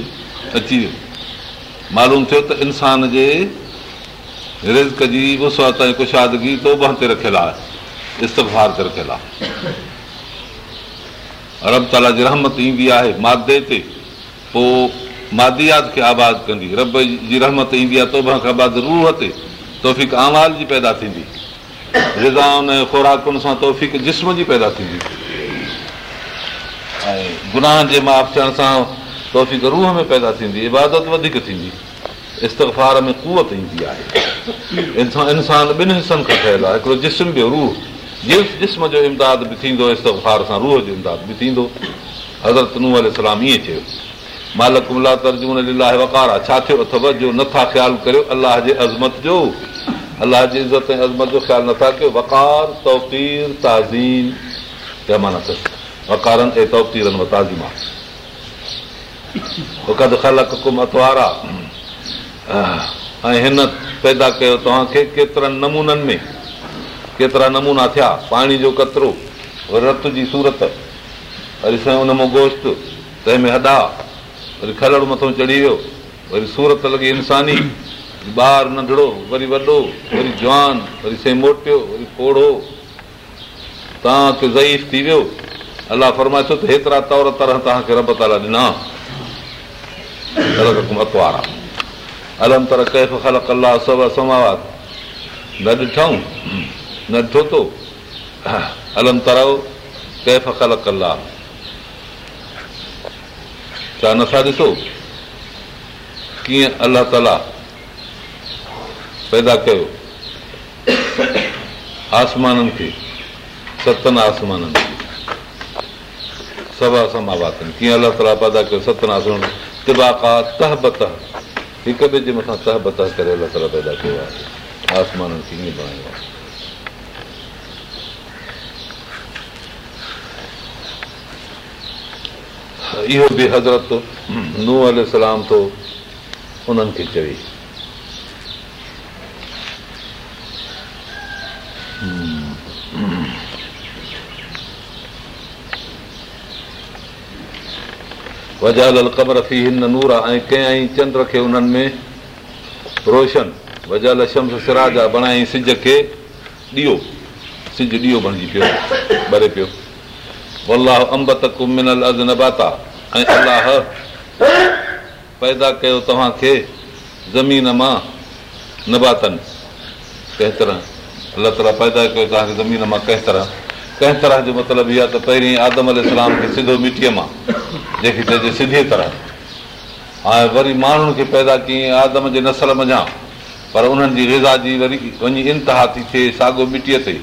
अची वियो मालूम थियो त इंसान जे रिज़ जी वस्वत ऐं कुशादगी तोबह ते रखियलु आहे इस्तफार ते रखियलु आहे रब ताला जी रहमत ईंदी आहे मादे ते पोइ मादियात खे आबादु कंदी रब जी रहमत ईंदी आहे तोबा खां बाद रूह ते तौफ़िक आमाल जी पैदा थींदी रिज़ा उन ख़ुराकुनि सां तौफ़िक जिस्म जी पैदा थींदी ऐं गुनाह जे माफ़ सां तौफ़िक रूह में पैदा थींदी इबादत वधीक थींदी इस्तफ़ार में कुवत ईंदी आहे इंसान ॿिनि हिसनि खां ठहियलु आहे हिकिड़ो जिस्म ॿियो रूह जिस जिस्म जो इमदाद बि थींदो सां रूह जो इमदाद बि थींदो हज़रत नूल इस्लाम ईअं चयो मालक मुला तर्जुमन तर्जुन वकार आहे छा थियो अथव जो नथा ख़्यालु करियो अलाह जे अज़मत जो अलाह जी इज़त ऐं अज़मत जो ख़्यालु नथा कयो वकार तौक़ीर ताज़ीम जा माना अथसि वकारनि ऐं तौक़ीरनि मां ताज़ीम आहे ऐं हिन पैदा कयो तव्हांखे केतिरनि नमूननि में केतिरा नमूना थिया पाणी जो कतिरो वरी रथ जी सूरत वरी साईं उन मां गोश्त तंहिंमें हॾा वरी खलड़ मथां चढ़ी वियो वरी सूरत लॻी इंसानी ॿार नंढड़ो वरी वॾो वरी जवान वरी साईं मोटियो वरी पोड़ो तव्हांखे ज़ईफ़ थी वियो अलाह फरमाए फरमाइशो त हेतिरा तौर तरह तव्हांखे रब ताला ॾिना अलम तर कैफ़ न ॾिठऊं न थो अलम तराओ कल कला छा नथा ॾिसो कीअं अलाह ताला पैदा कयो आसमाननि खे सतनि आसमाननि खे सभु आसम आबातनि कीअं अलाह ताला पैदा कयो सतनि आसमान तिबाका आहे तह बतह हिक ॿिए जे मथां तह बतह करे अलाह ताला पैदा कयो आहे आसमाननि खे ईअं बणायो आहे इहो बि हज़रत नूर सलाम थो उन्हनि खे चई वजाल कबर थी हिन नूर आहे ऐं कंहिं चंद्र खे उन्हनि में रोशन वजाल शम्स सिराज आहे बणाई सिज खे ॾियो सिज ॾियो बणिजी पियो भरे पियो अलाह अंब त कु नबाता ऐं अलाह पैदा कयो तव्हांखे ज़मीन मां नबातनि कंहिं तरह अलाह ताला पैदा कयो तव्हांखे ज़मीन मां कंहिं तरह कंहिं तरह जो मतिलबु इहो आहे त पहिरीं आदम अलाम खे सिधो मिटीअ मां जेके चइजे सिधीअ तरह हाणे वरी माण्हुनि खे पैदा कयईं आदम जे नसल मञा पर उन्हनि जी रिज़ा जी वरी वञी इंतिहा थी थिए साॻियो मिटीअ ते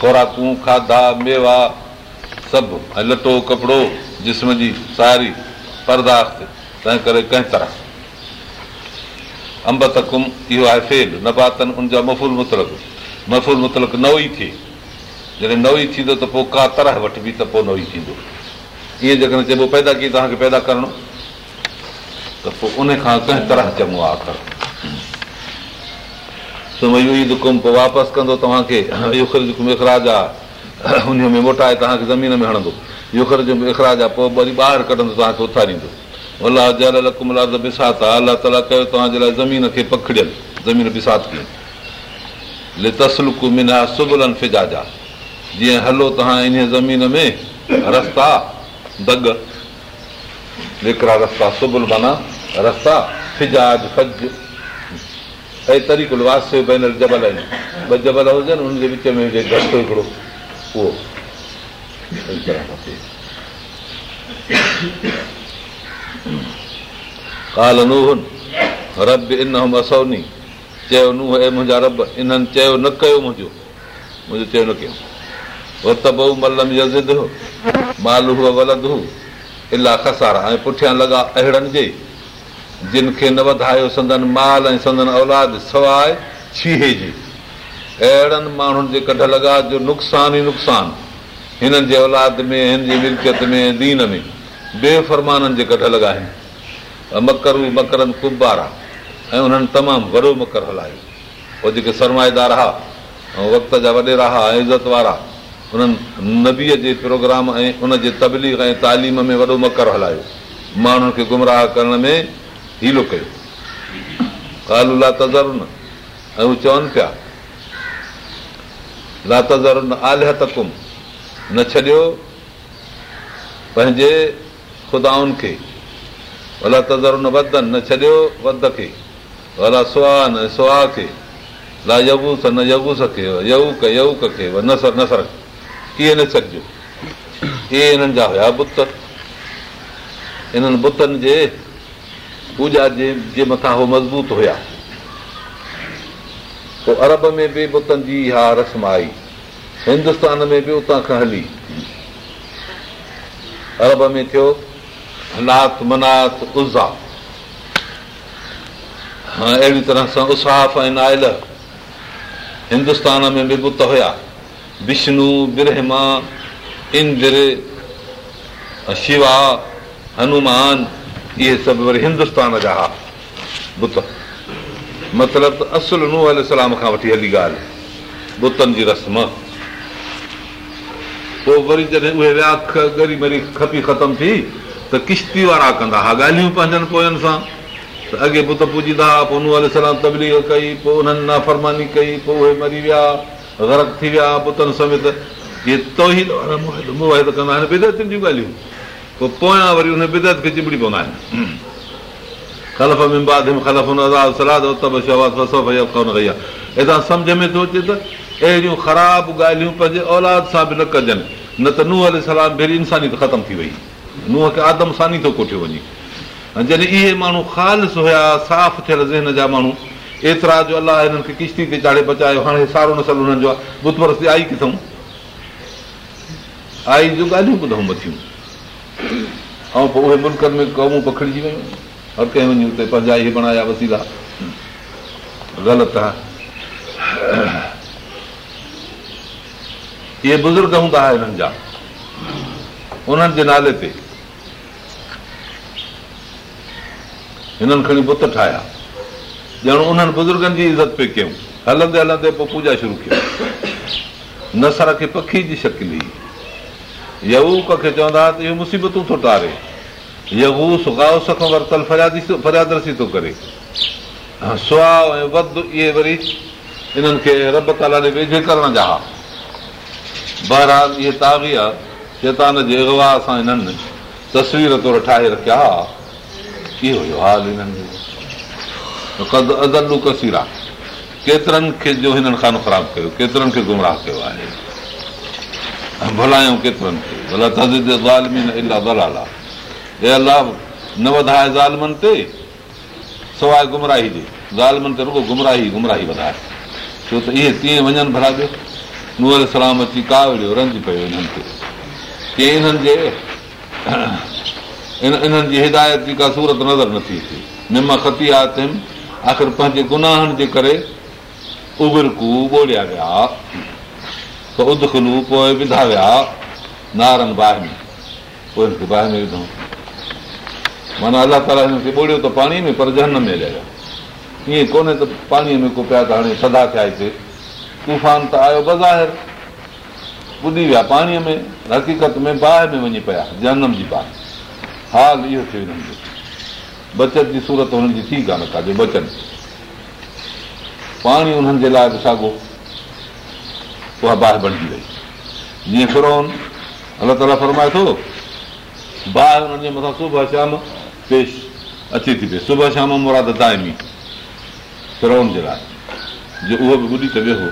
खोराकूं खाधा मेवा सभु ऐं लटो कपिड़ो जिस्म जी सारी परदाख्त तंहिं करे कंहिं तरह अंब त कुम इहो आहे फेल नफ़ूल मुतल मफ़ूल मुतल नओ ई थिए जॾहिं नओ ई थींदो त पोइ का तरह वठबी त पोइ ई थींदो ईअं जेकॾहिं चइबो पैदा कीअं तव्हांखे पैदा करिणो त पोइ उन खां कंहिं तरह चङो आख़िर आख़िरो ई पोइ वापसि कंदो तव्हांखे इहो इख़राज आहे उन में मोटाए तव्हांखे ज़मीन में हणंदो इहो ख़र जो इख़राज आहे पोइ वरी ॿाहिरि कढंदो तव्हांखे उथारींदो अलाह जल बिसात आहे अलाह ताला कयो तव्हांजे लाइ ज़मीन खे पखिड़ियल ज़मीन बिसाद कयूं तसलुक मिना सुबलनि फिजा जा जीअं हलो तव्हां इन ज़मीन में रस्ता दग जेकिरा रस्ता सुबल माना रस्ता फिजाज ऐं तरीक़ो वासे बैनर जबल आहिनि ॿ जबल हुजनि उनजे विच में हुजे रस्तो हिकिड़ो काल न रब इन असनी चयो नूह मुंहिंजा रब इन्हनि चयो न कयो मुंहिंजो मुंहिंजो चयो न कयो त मल मुंहिंजो ज़िद हो माल हू ग़लत हो इलाह खसारा ऐं पुठियां लॻा अहिड़नि जे जिन खे न वधायो संदन माल ऐं संदन औलाद सवाइ छीहे अहिड़नि माण्हुनि जे कढ लॻा जो नुक़सान ई नुक़सान हिननि जे औलाद में हिन जी मिल्कियत में दीन में बेफ़रमाननि जे कढ लॻा आहिनि मकर मकरनि कुबारा ऐं उन्हनि तमामु वॾो मकर हलायो उहो जेके सरमाएदार हा ऐं वक़्त जा वॾे रहा ऐं इज़त वारा उन्हनि नबीअ जे प्रोग्राम ऐं उनजे तबलीग ऐं तालीम में वॾो मकर हलायो माण्हुनि खे गुमराह करण में हीलो कयो तज़रु न ऐं हू चवनि पिया लातज़र तज़न आलिह कुम न छॾियो पंहिंजे ख़ुदाउनि खे अला न वधन न छॾियो वध खे अला सुहाूस न खे ला यबूस न यबूस खे यूक यूक खे नसर नसर कीअं न छॾिजो इहे इन्हनि जा हुया बुत इन्हनि बुतनि जे पूॼा जे मथां उहो मज़बूत हुया पोइ अरब में बि बुतनि जी इहा रस्म आई हिंदुस्तान में बि उतां खां हली अरब में थियो हनात मनात उज़ा हाणे अहिड़ी तरह सां उसाफ़ ऐं नायल हिंदुस्तान में बि बुत हुया विष्णु ब्रह्मा इंद्र शिवा हनुमान इहे सभु वरी हिंदुस्तान जा हुआ बुत मतिलबु त असुल नूह सलाम खां वठी हली ॻाल्हि बुतनि जी रस्म पोइ वरी जॾहिं उहे विया ॻरी मरी खपी ख़तमु थी त किश्ती वारा कंदा हा ॻाल्हियूं पंहिंजनि पोयनि सां त अॻे बुत पूजींदा हुआ पोइ नूह वारे सलाम तबली कई पोइ उन्हनि नाफ़रमानी कई पोइ उहे मरी विया गरक थी विया बुतनि समेत इहे वारा जूं ॻाल्हियूं पोइ पोयां वरी उन बिदत खे चिबड़ी पवंदा आहिनि सम्झ में थो अचे त अहिड़ियूं ख़राब ॻाल्हियूं पंहिंजे औलाद सां बि न कजनि न त नुंहं वारे सलाम पहिरीं इंसानी ते ख़तम थी वई नुंहुं खे आदम सानी थो कोठियो वञे जॾहिं इहे माण्हू ख़ालि हुया साफ़ थियल ज़हन जा माण्हू एतिरा जो अलाह हिननि खे किश्ती ते चाढ़े बचायो हाणे सारो नसल हुननि जो आहे बुतरस्ती आई किथऊं आई जूं ॻाल्हियूं किथां मथियूं ऐं पोइ उहे मुल्कनि में कौमूं पखिड़िजी वियूं हर कंहिं वञी हुते पंहिंजा ई बणाया वसीला ग़लति आहे इहे बुज़ुर्ग हूंदा हुआ हिननि जा उन्हनि जे नाले ते हिननि खणी बुत ठाहिया ॼण उन्हनि बुज़ुर्गनि जी इज़त पि कयूं हलंदे हलंदे पोइ पूॼा शुरू कई नसर खे पखी जी शकिली यूक खे चवंदा त इहो मुसीबतूं थो टारे गाउस खां वरतल फरियादी रसी थो करे सुहाउ ऐं वध इहे वरी इन्हनि खे रब ताला ॾे वेझे करण जा हा बहरहाल इहे ता आहे चेतान जे अगवा सां हिननि तस्वीर तौरु ठाहे रखिया हा इहो हाल जो अदलू कसीर आहे केतिरनि खे जो हिननि खां ख़राबु कयो केतिरनि खे गुमराह कयो आहे भलायूं केतिरनि खे भला एॾा बरहाल आहे हे अलाह न वधाए ज़ालमनि ते सवाइ गुमराही जे ज़ालमनि ते रुगो गुमराही गुमराही वधाए छो त इहे तीअं वञनि भला ॿियो नूअ सलाम अची कावड़ियो रंज पियो इन्हनि खे कीअं इन्हनि जे इन इन्हनि जी हिदायत जी का सूरत नज़र नथी अचे निम ख़ती आतमि आख़िर पंहिंजे गुनाहनि जे करे उबरकू ॿोड़िया विया त उदखलू पोइ विधा विया नारनि बाहि में पोइ हिनखे बाहि में विधऊं माना अलाह ताला हिनखे ॿोड़ियो त पाणीअ में पर जहन में हलिया विया ईअं कोन्हे त पाणीअ में को पिया त हाणे सदा थिया हिते तूफ़ान त आयो बज़ाहिर ॿुधी विया पाणीअ में हक़ीक़त में बाहि में वञी पिया जनम जी बाहि हाल इहो थियो हिननि जो बचत जी सूरत हुननि जी थी कान काॼो बचन पाणी उन्हनि जे लाइ बि साॻो उहा बाहि बणिजी वई जीअं फिरोन अलाह ताला फरमाए थो बाहि हुननि जे मथां सुबुह शाम पेश अचे थी पई सुबुह शाम मुराद दाइमी फिरोन जे लाइ उहो बि ॿुधी त वियो हो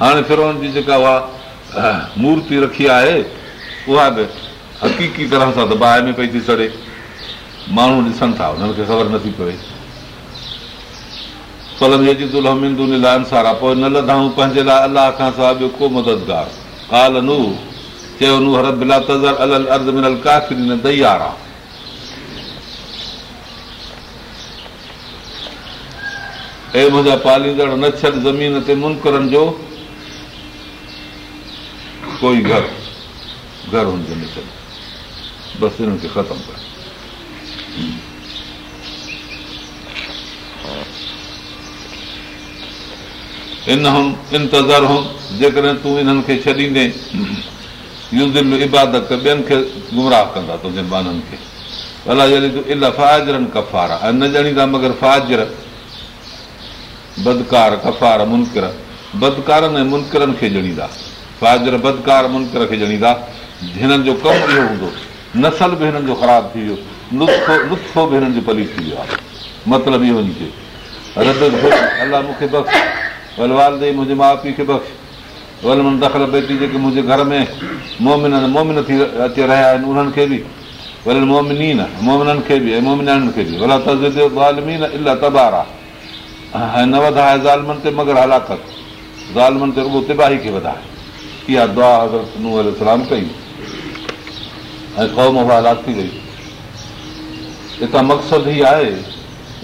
हाणे फिरोन जी जेका उहा मूर्ति रखी आहे उहा बि हक़ीक़ी तरह सां दाहि में पई थी सड़े माण्हू ॾिसनि था हुननि खे ख़बर नथी पए पलम पलंग अची दुल्हूं लंसारा पोइ न लधाऊं पंहिंजे लाइ अलाह खां सवाइ ॿियो को मददगार काल न चयो नू हर बिला तज़र अर्ज़ न अला मुंहिंजा पालींदड़ न छॾ ज़मीन ते मुनकुर जो कोई घर घर हूंदो न छॾ बसि हिननि खे ख़तमु कर इन हुम इंतज़ार हुम जेकॾहिं तूं इन्हनि खे छॾींदे इबादत ॿियनि खे गुमराह कंदा तुंहिंजे बाननि खे अलाह जॾहिं तूं इन फाजरनि कफार ऐं न ॼणींदा मगर फाजर बदकार कफ़ार मुनकर बदकारनि ऐं मुनकरनि खे ॼणींदा फाजर बदकार मुनकर खे ॼणींदा हिननि जो कमु इहो हूंदो नसल बि हिननि जो ख़राबु थी वियो नुस्ख़ो नुस्ख़ो बि हिननि जो पली थी वियो आहे मतिलबु इहो रद अलाह मूंखे बख़्श वलवाले मुंहिंजे माउ पीउ खे बख़्श वल मन दख़ल बेटी जेके मुंहिंजे घर में मोमिन मोमिन थी अची रहिया आहिनि उन्हनि खे बि वल मोमिनी न मोमिननि खे बि ऐं मोमिननि खे बि भला तज़मी न इलाह तबार आहे ऐं न वधाए ज़ालमनि ते मगर हलाकत ज़ालमनि ते रुॻो तिबाही खे वधाए इहा दुआ हज़रत नूह सलाम कई ऐं कौम रात थी वई हितां मक़सदु ई आहे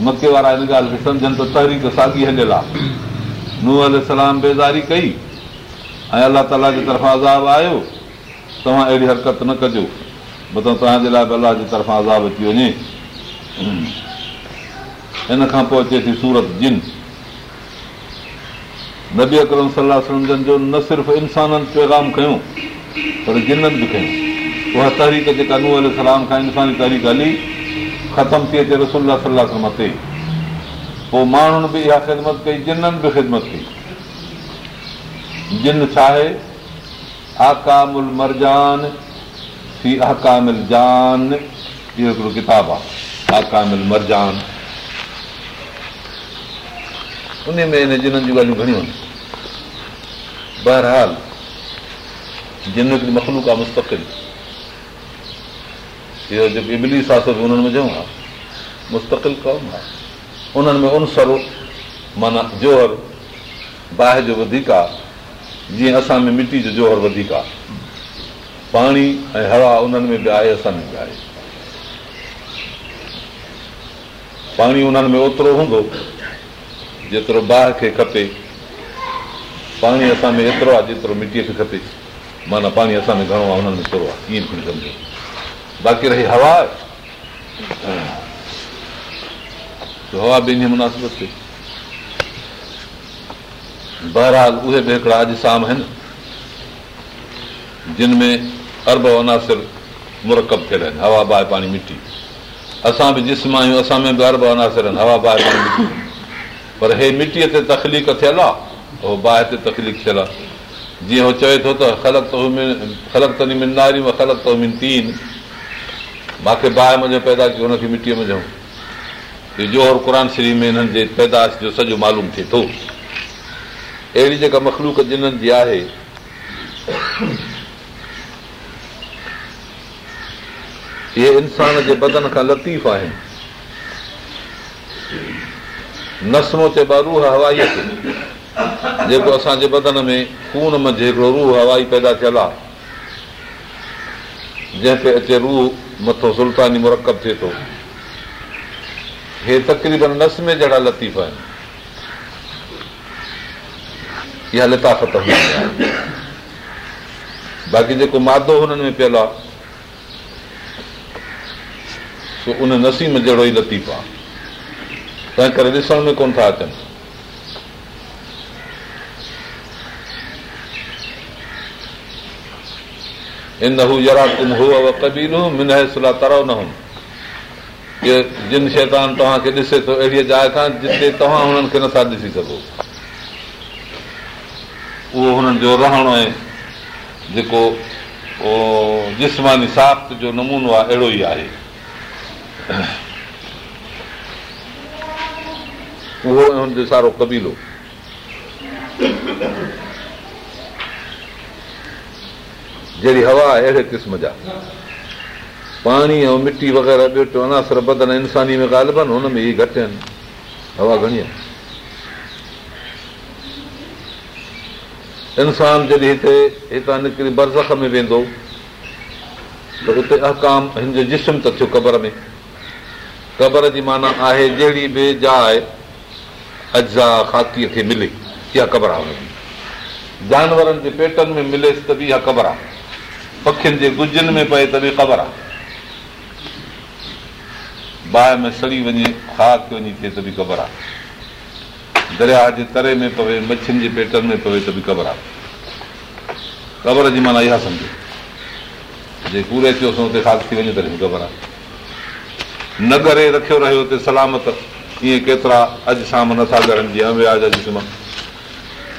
मके वारा हिन ॻाल्हि खे सम्झनि त तहरीक़ साॻी हलियल आहे नूह सलाम बेज़ारी कई ऐं अलाह ताला जे तरफ़ां अज़ाब आयो तव्हां अहिड़ी हरकत न कजो मतिलबु तव्हांजे लाइ बि अलाह जे तरफ़ां अज़ाब अची वञे हिन खां पोइ अचे थी सूरत जिन नबी अकरम सलाह जो न सिर्फ़ु इंसाननि पैगाम खयूं पर जिननि बि कयूं उहा तारीख़ जेका नू अल सलाम खां इंसानी तारीख़ हली ख़तमु थी अचे रसोल सलाह सां मथे पोइ माण्हुनि बि इहा ख़िदमत कई जिननि बि ख़िदमत कई जिन छा आहे मरजान सी जान इहो हिकिड़ो किताबु आहे आकामिल मरजान उन में हिन जिननि जूं ॻाल्हियूं घणियूं आहिनि बहरहाल जिन हिकिड़ी मखलूक आहे मुस्तक़िल इहो जेको इबिली सास उन्हनि में जूं आहे मुस्तक़िल कोन आहे उन्हनि में उन सरो माना जोहर बाहि जो वधीक आहे जीअं असां में मिटी जो जोहर वधीक आहे पाणी ऐं हवा उन्हनि में बि आहे असां में बि आहे पाणी उन्हनि में ओतिरो हूंदो जेतिरो बाह खे खपे पाणी असां में एतिरो आहे जेतिरो मिटीअ खे खपे माना पाणी असां में घणो आहे हुननि में थोरो आहे ईअं सम्झो बाक़ी रही हवा हवा बि मुनासिबत थिए बहरहाल उहे बि हिकिड़ा अॼसाम आहिनि जिन में अरब अनासिर मुरकब थियल आहिनि हवा बाहि पाणी मिटी असां बि जिस्म आहियूं असां में बि अरब अनासिर आहिनि हवा बाहि पाणी मिटी पर हे मिटीअ ते तखलीक़ थियल आहे उहो बाहि ते तखलीक़ थियल आहे जीअं उहो चवे थो त ख़लक ख़लक़ तनीमिन नारियूं ख़लक तीन मूंखे बाहि मुंहिंजो पैदा कयो हुनखे मिटीअ में मञूं जोहर क़ुर श्री में हिननि जे पैदाश जो सॼो मालूम थिए थो अहिड़ी जेका मखलूक जिन्हनि जी आहे इहे इंसान जे बदन खां लतीफ़ आहिनि नसमो चइबो आहे रूह हवाईअ खे जेको असांजे बदन में खून मंझि हिकिड़ो रूह हवाई पैदा थियल आहे जंहिं ते अचे रूह मथो सुल्तानी मुरकब थिए थो हे तक़रीबन नस में जहिड़ा लतीफ़ आहिनि इहा लताफ़त बाक़ी जेको मादो हुननि में पियल आहे उन नसीम जहिड़ो ई लतीफ़ आहे तंहिं करे ॾिसण में कोन था अचनि इन हू जरा तरो न इहो जिन शैतान तव्हांखे ॾिसे थो अहिड़ीअ जाइ खां जिते तव्हां हुननि खे नथा ॾिसी सघो उहो हुननि जो रहणो आहे जेको जिस्मानी साख़्त जो नमूनो आहे अहिड़ो ई आहे उहो ऐं हुनजो सारो कबीलो जहिड़ी हवा आहे अहिड़े क़िस्म जा पाणी ऐं मिटी वग़ैरह ॿियो टियों अनासर बदन इंसानी में ॻाल्हि बि हुन में ई घटि आहिनि हवा घणी आहे इंसान जॾहिं हिते हितां निकिरी बरसख में वेंदो त उते अहकाम हिन जो जिस्म त थियो कबर में क़बर जी माना आहे जहिड़ी बि जा आहे अजा ख़ातीअ खे मिले इहा क़बर आहे हुनजी जानवरनि जे पेटनि में मिलेसि त बि इहा क़बर आहे पखियुनि जे गुजनि में पए त बि ख़बर आहे बाहि में सड़ी वञी खाक वञी थिए त बि ख़बर आहे दरिया जे तरे में पवे मच्छियुनि जे पेटनि में पवे त बि ख़बर आहे क़बर जी माना इहा सम्झो जे पूरे थियोसीं हुते ख़ाक थी वञे तॾहिं ख़बर आहे न करे रखियो रहियो हुते सलामत कीअं केतिरा अॼु शाम नथा करनि जीअं जी अम्या जिस्म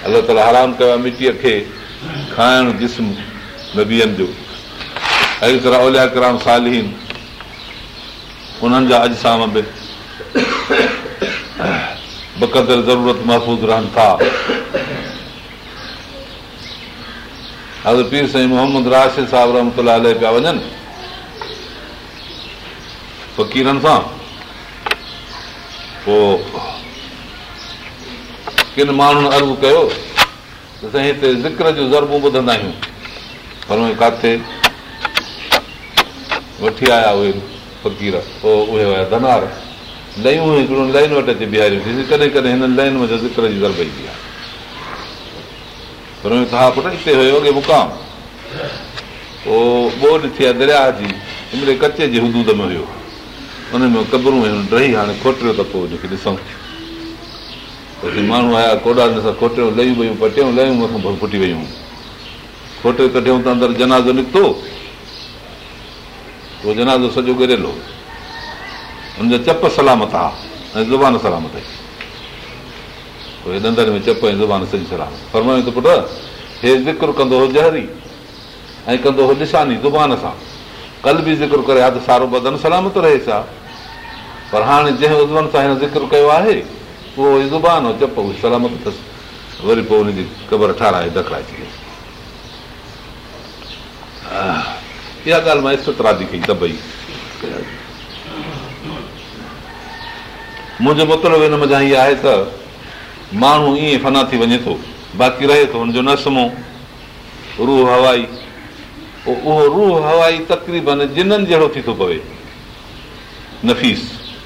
अलाह ताला हराम कयो आहे मिटीअ खे खाइण जिस्म न बीहण जो अहिड़ी तरह ओलिया कर साल उन्हनि जा अॼु शाम बि बक़दर ज़रूरत महफ़ूज़ रहनि था हज़ पीर साईं मोहम्मद राशिद साहिब रहमत पिया वञनि फकीरनि सां पोइ किन माण्हुनि अर्ब कयो त साईं हिते ज़िक्र जूं ज़रबूं ॿुधंदा आहियूं पर उहे किथे वठी आया उहे फ़क़ीर पोइ उहे हुया धनार लयूं हिकिड़ो लाइन वटि अची बीहारियूंसीं कॾहिं कॾहिं हिन लाइन में ज़िक्र जी ज़रब ईंदी आहे पर उहे तव्हां पुटु हिते हुयो अॻे मुक़ाम पोइ ॿोॾ थी आहे दरिया जी हिन कचे जी हुदूद में हुयो उन्हनि में क़बरूं रही हाणे खोटियो त पोइ हुनखे ॾिसूं माण्हू आया कोॾा कोडा खोटियो लयूं वयूं पटियूं लयूं फुटी वियूं खोटे कढियूं त अंदरि जनाज़ो निकितो उहो जनाज़ो सॼो हो हुनजा चप सलामत आहे ऐं ज़ुबान सलामत आहे में चप ऐं ज़ुबान सॼी सलामत फरमायूं त पुटु हे ज़िक्र कंदो हो ज़हरी ऐं कंदो हो निशानी ज़ुबान सां कल्ह बि ज़िक्र करे हा त सारो बदन सलामत रहे छा पर हाणे जंहिं उज़वनि सां हिन ज़िक्र कयो आहे उहो ज़ुबान चप हू सलामत अथसि वरी पोइ हुनजी क़बर ठाराए धकड़ाए इहा ॻाल्हि मां कई तबई मुंहिंजो मतिलबु हिन मज़ा इहा आहे त माण्हू ईअं फना थी वञे थो बाक़ी रहे थो हुनजो नसमो रूह हवाई उहो रूह हवाई तक़रीबन जिननि जहिड़ो थी थो पवे नफ़ीस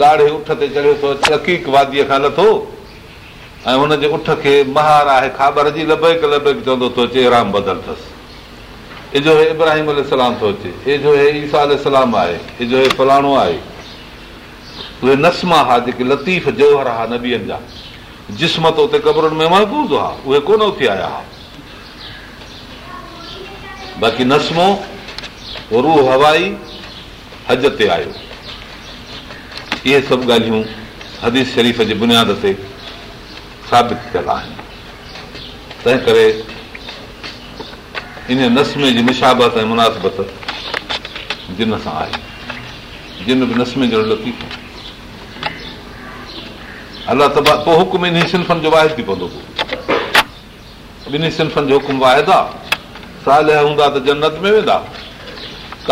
ॻाढ़े उठ ते चढ़ियो थो वादीअ खां लथो ऐं हुनजे उठ खे महार आहे ख़ाबर जी लबेक लबेक चवंदो थो अचे राम बदल अथसि इजो हे इब्राहिम अल थो अचे इजो हे ईसा अल आहे इजो हे फलाणो आहे उहे नस्मा हा जेके लतीफ़ जोहर हा नबीअनि जा जिस्म त उते क़बरुनि में महबूज़ हुआ उहे कोन उथी आया हुआ बाक़ी नस्मो रूह हवाई हज ते आयो इहे सभु ॻाल्हियूं हदीस शरीफ़ जे बुनियाद ते साबित थियल आहिनि तंहिं करे इन नस्म जी मुशाबत ऐं मुनासिबत जिन सां आहे जिन बि नसमे जो लतीफ़ अलाह त पोइ हुकुम इन सिंफ़नि जो वाहिद थी पवंदो ॿिन्ही सिंफ़नि जो हुकुम वाहिद आहे साल हूंदा त जन्नत में वेंदा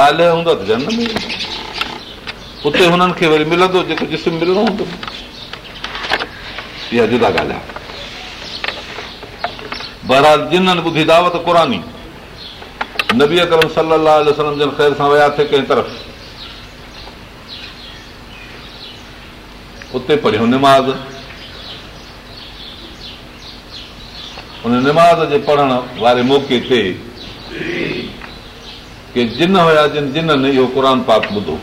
काल हूंदा त जन्नत में वेंदा उते हुननि खे वरी मिलंदो जेको जिस्म मिलणो हूंदो इहा जुदा ॻाल्हि आहे बहरहाल जिन ॿुधी दावत क़ुरानी क़रानी नबी करम सलाह जन ख़ैर सां विया थिए कंहिं तरफ़ उते पढ़ियो निमाज़ उन निमाज़ जे पढ़ण वारे मौक़े ते के जिन हुया जिन जिननि इहो क़ुर पाक ॿुधो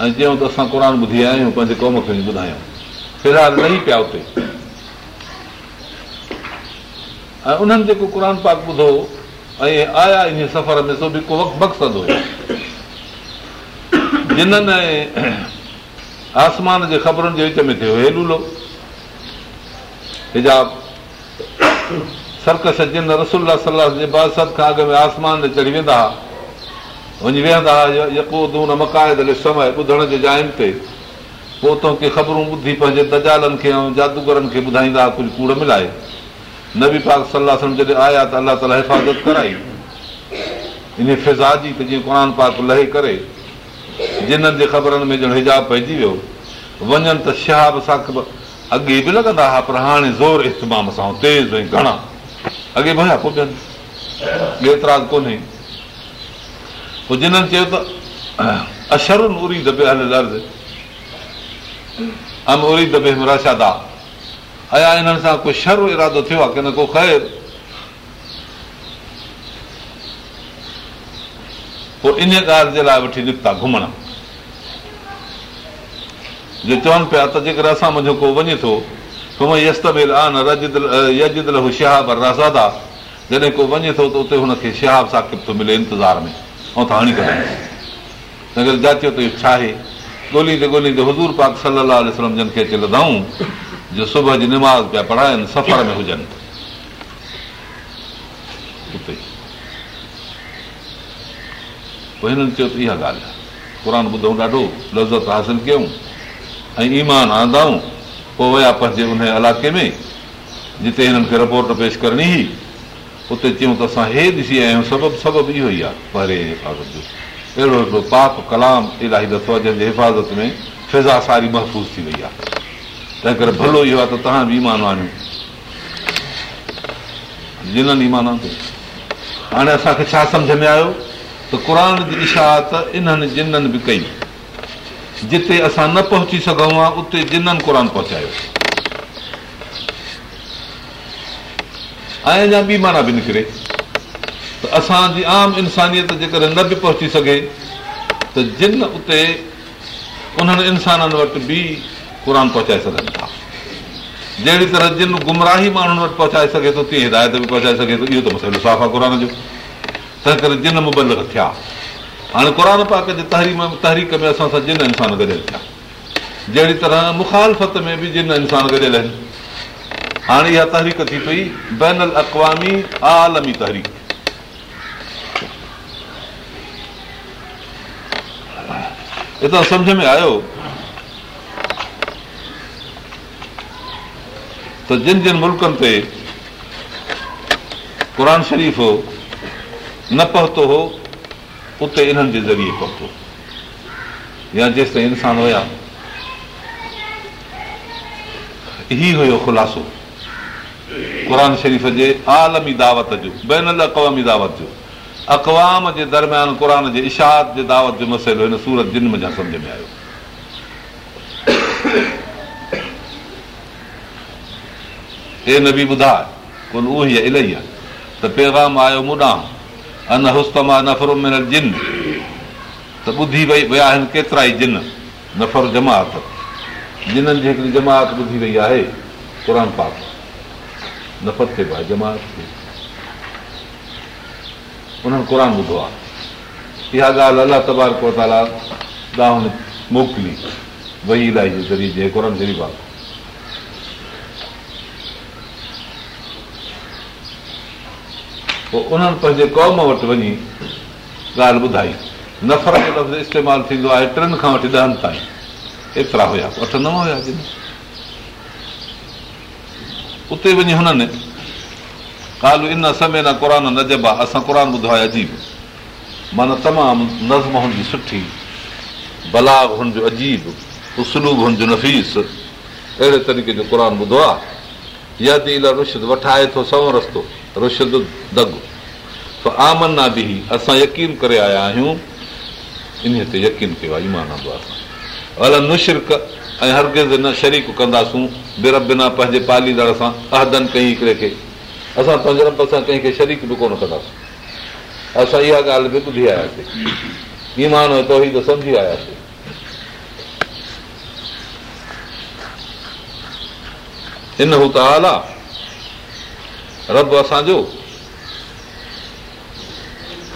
ऐं जीअं त असां क़रान ॿुधी आया आहियूं पंहिंजे क़ौम खे ॿुधायूं फ़िलहालु लही पिया उते ऐं उन्हनि जेको क़ुर पाक ॿुधो ऐं आया इन सफ़र में सो बि को वक़्तु मक़सदु हुयो जिन्हनि ऐं आसमान जे ख़बरुनि जे विच में थियो हेलो हिजाब सर्कस जिन रसूल सलाह जे बासत खां अॻु में आसमान ते चढ़ी वेंदा हुआ वञी वेहंदा हुआ यको दू मकाएत समय ॿुधण जे जाइम ते पोइ उतो खे ख़बरूं ॿुधी पंहिंजे दजालनि खे ऐं जादूगरनि खे ॿुधाईंदा हुआ कुझु कूड़ मिलाए नबी पाक सलाह सां जॾहिं आया त अलाह ताला हिफ़ाज़त कराई इन फिज़ा जी त जीअं क़ुर पाक लहे करे जिननि जे ख़बरनि में ॼण हिजाब पइजी वियो वञनि त शहाब सां अॻे बि लॻंदा हुआ पर हाणे ज़ोर इस्तेमाम सां तेज़ ऐं घणा अॻे भया कुझु एतिरा कोन्हे पोइ जिन्हनि चयो त अशरुनि उरी दॿे हले दर्द अम उरी मुराशाद आहे अया इन्हनि सां को शर इरादो थियो आहे की न को ख़ैरु पोइ इन ॻाल्हि जे लाइ वठी निकिता घुमण जे चवनि पिया त जेकर असां मुंहिंजो को वञे थो शादा जॾहिं को वञे थो त उते हुनखे शहाब साकिब थो मिले इंतज़ार में ऐं त हणी करे जाचियो त इहो छा आहे गोली ॻोल्ही त हज़ूर पाक सलाहु सलम जन खे अची जो सुबुह जी निमाज़ पिया पढ़ाइनि सफ़र में हुजनि पोइ हिननि चयो त इहा ॻाल्हि आहे क़रान ॿुधूं ॾाढो लज़त हासिलु कयूं ऐं ईमान आंदाऊं पोइ विया पंहिंजे उन इलाइक़े में जिते हिननि खे रिपोर्ट पेश करणी हुई उते चयूं त असां हे ॾिसी आया आहियूं सबबु सबबु इहो ई आहे पहिरें हिफ़ाज़त जो अहिड़ो हिकिड़ो पाप कलाम इलाही दफ़ो आहे जंहिंजे हिफ़ाज़त में फिज़ा सारी महफ़ूज़ थी वई आहे तंहिं करे भलो इहो आहे त तव्हां बि ईमान आणियो जिननि ईमान ते हाणे असांखे छा सम्झ में आयो त क़रान जी इशाहत इन्हनि जिननि बि कई जिते असां न पहुची सघूं हा उते जिननि क़रान पहुचायो ऐं अञा ॿी माना बि निकिरे त असांजी आम इंसानियत जे न बि पहुची सघे त जिन उते उन्हनि इंसाननि वटि बि क़ुर पहुचाए सघनि था जहिड़ी तरह जिन गुमराही माण्हुनि वटि पहुचाए सघे थो तीअं हिदायत बि पहुचाए सघे थो इहो त मसइलो साफ़ आहे क़ुर जो तंहिं करे जिन मुबलक थिया हाणे क़ुर पाक जे तहरीम तहरीक में असां सां जिन इंसान गॾियल थिया जहिड़ी तरह मुखालफ़त में बि जिन इंसान गॾियल आहिनि हाणे इहा तहरीक थी पई बैन अल अक़वामी आलमी तहरीक हितां सम्झ में आयो त जिन जिन मुल्कनि ते क़रान शरीफ़ न पहुतो हो उते इन्हनि जे ज़रिए पहुतो या जेसि ताईं इंसान हुया ही हुयो ख़ुलासो क़ुर शरीफ़ जे आलमी दावत जो बेनल अकवामी दावत जो अक़वाम जे दरम्यान क़ुर जे इशाद जे दावत जो मसइलो हिन सूरत जिन जा सम्झ में आयो हे नबी ॿुधाए कोन उहो ई आहे इलाही आहे त पैगाम आयो मुॾां अन हुसमा नफ़र जिन त ॿुधी वई विया आहिनि केतिरा ई जिन नफ़र जमात जिननि जी हिकिड़ी जमात ॿुधी वई आहे क़ुर पाक नफ़र थिए पियो आहे जमात थिए उन्हनि क़ुर ॿुधो आहे इहा ॻाल्हि अलाह तबारक कोताला ॾा मोकिली वई इलाही ज़रिए क़ुर ज़रीब पोइ उन्हनि पंहिंजे क़ौम वटि वञी ॻाल्हि ॿुधाई नफ़र जो लफ़्ज़ इस्तेमालु थींदो आहे टिनि खां वठी ॾहनि ताईं एतिरा हुया अठ नव हुया उते वञी हुननि काल इन समय न क़रान न जबा असां क़ुर ॿुधो आहे अजीब माना तमामु नज़्म हुनजी सुठी बलाग हुनजो अजीब उसलूब हुनजो नफ़ीस अहिड़े तरीक़े जो क़ुर ॿुधो आहे या त इलाही रुश वठाए थो सौ रस्तो रुशद दग त आमन ना बि असां यकीन करे आया आहियूं इन ते यकीन कयो आहे ईमान आंदो आहे अल नुशिरक ऐं न शरीक कंदासूं बिर बिना पंहिंजे पालीदड़ सां अहदन कई हिकिड़े खे असां पंहिंजे रब सां कंहिंखे शरीक बि कोन कंदासीं असां इहा ॻाल्हि बि ॿुधी आयासीं ईमान सम्झी आयासीं इन हू त आला रब असांजो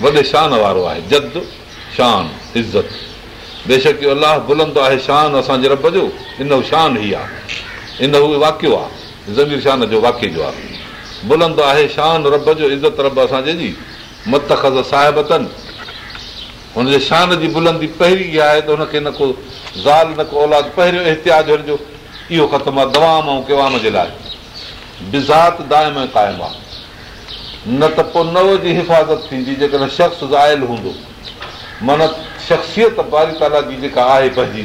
वॾे शान वारो आहे जद शान इज़त बेशक इहो अलाह बुलंदो आहे शान असांजे रब जो इन शान ई आहे इन उहो वाकियो आहे ज़मीर शान जो वाके जो आहे बुलंदो आहे शान रब जो इज़त रब असांजे जी मत ख़ज़ साहिब अथनि हुनजे शान जी बुलंदी पहिरीं इहा आहे त हुनखे न को ज़ाल न को औलाद पहिरियों एहतियाज हुनजो इहो ख़तमु आहे दवाम ऐं कवाम जे लाइ बिज़ात दाइम ऐं क़ाइमु आहे न त पोइ नव जी हिफ़ाज़त थींदी जेकॾहिं शख़्स ज़ाइल हूंदो माना शख़्सियत बारी ताला जी जेका आहे पंहिंजी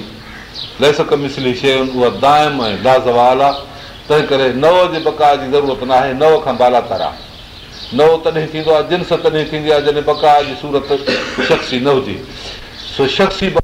लहसक मिसली शइ उहा दाइम ऐं लाज़वाल आहे तंहिं करे नव जे बका जी ज़रूरत न आहे नव खां बाला तारा नओ तॾहिं थींदो आहे जिन्स तॾहिं थींदी आहे जॾहिं बकाउ जी सूरत शख़्सी न हुजे सो शख़्सी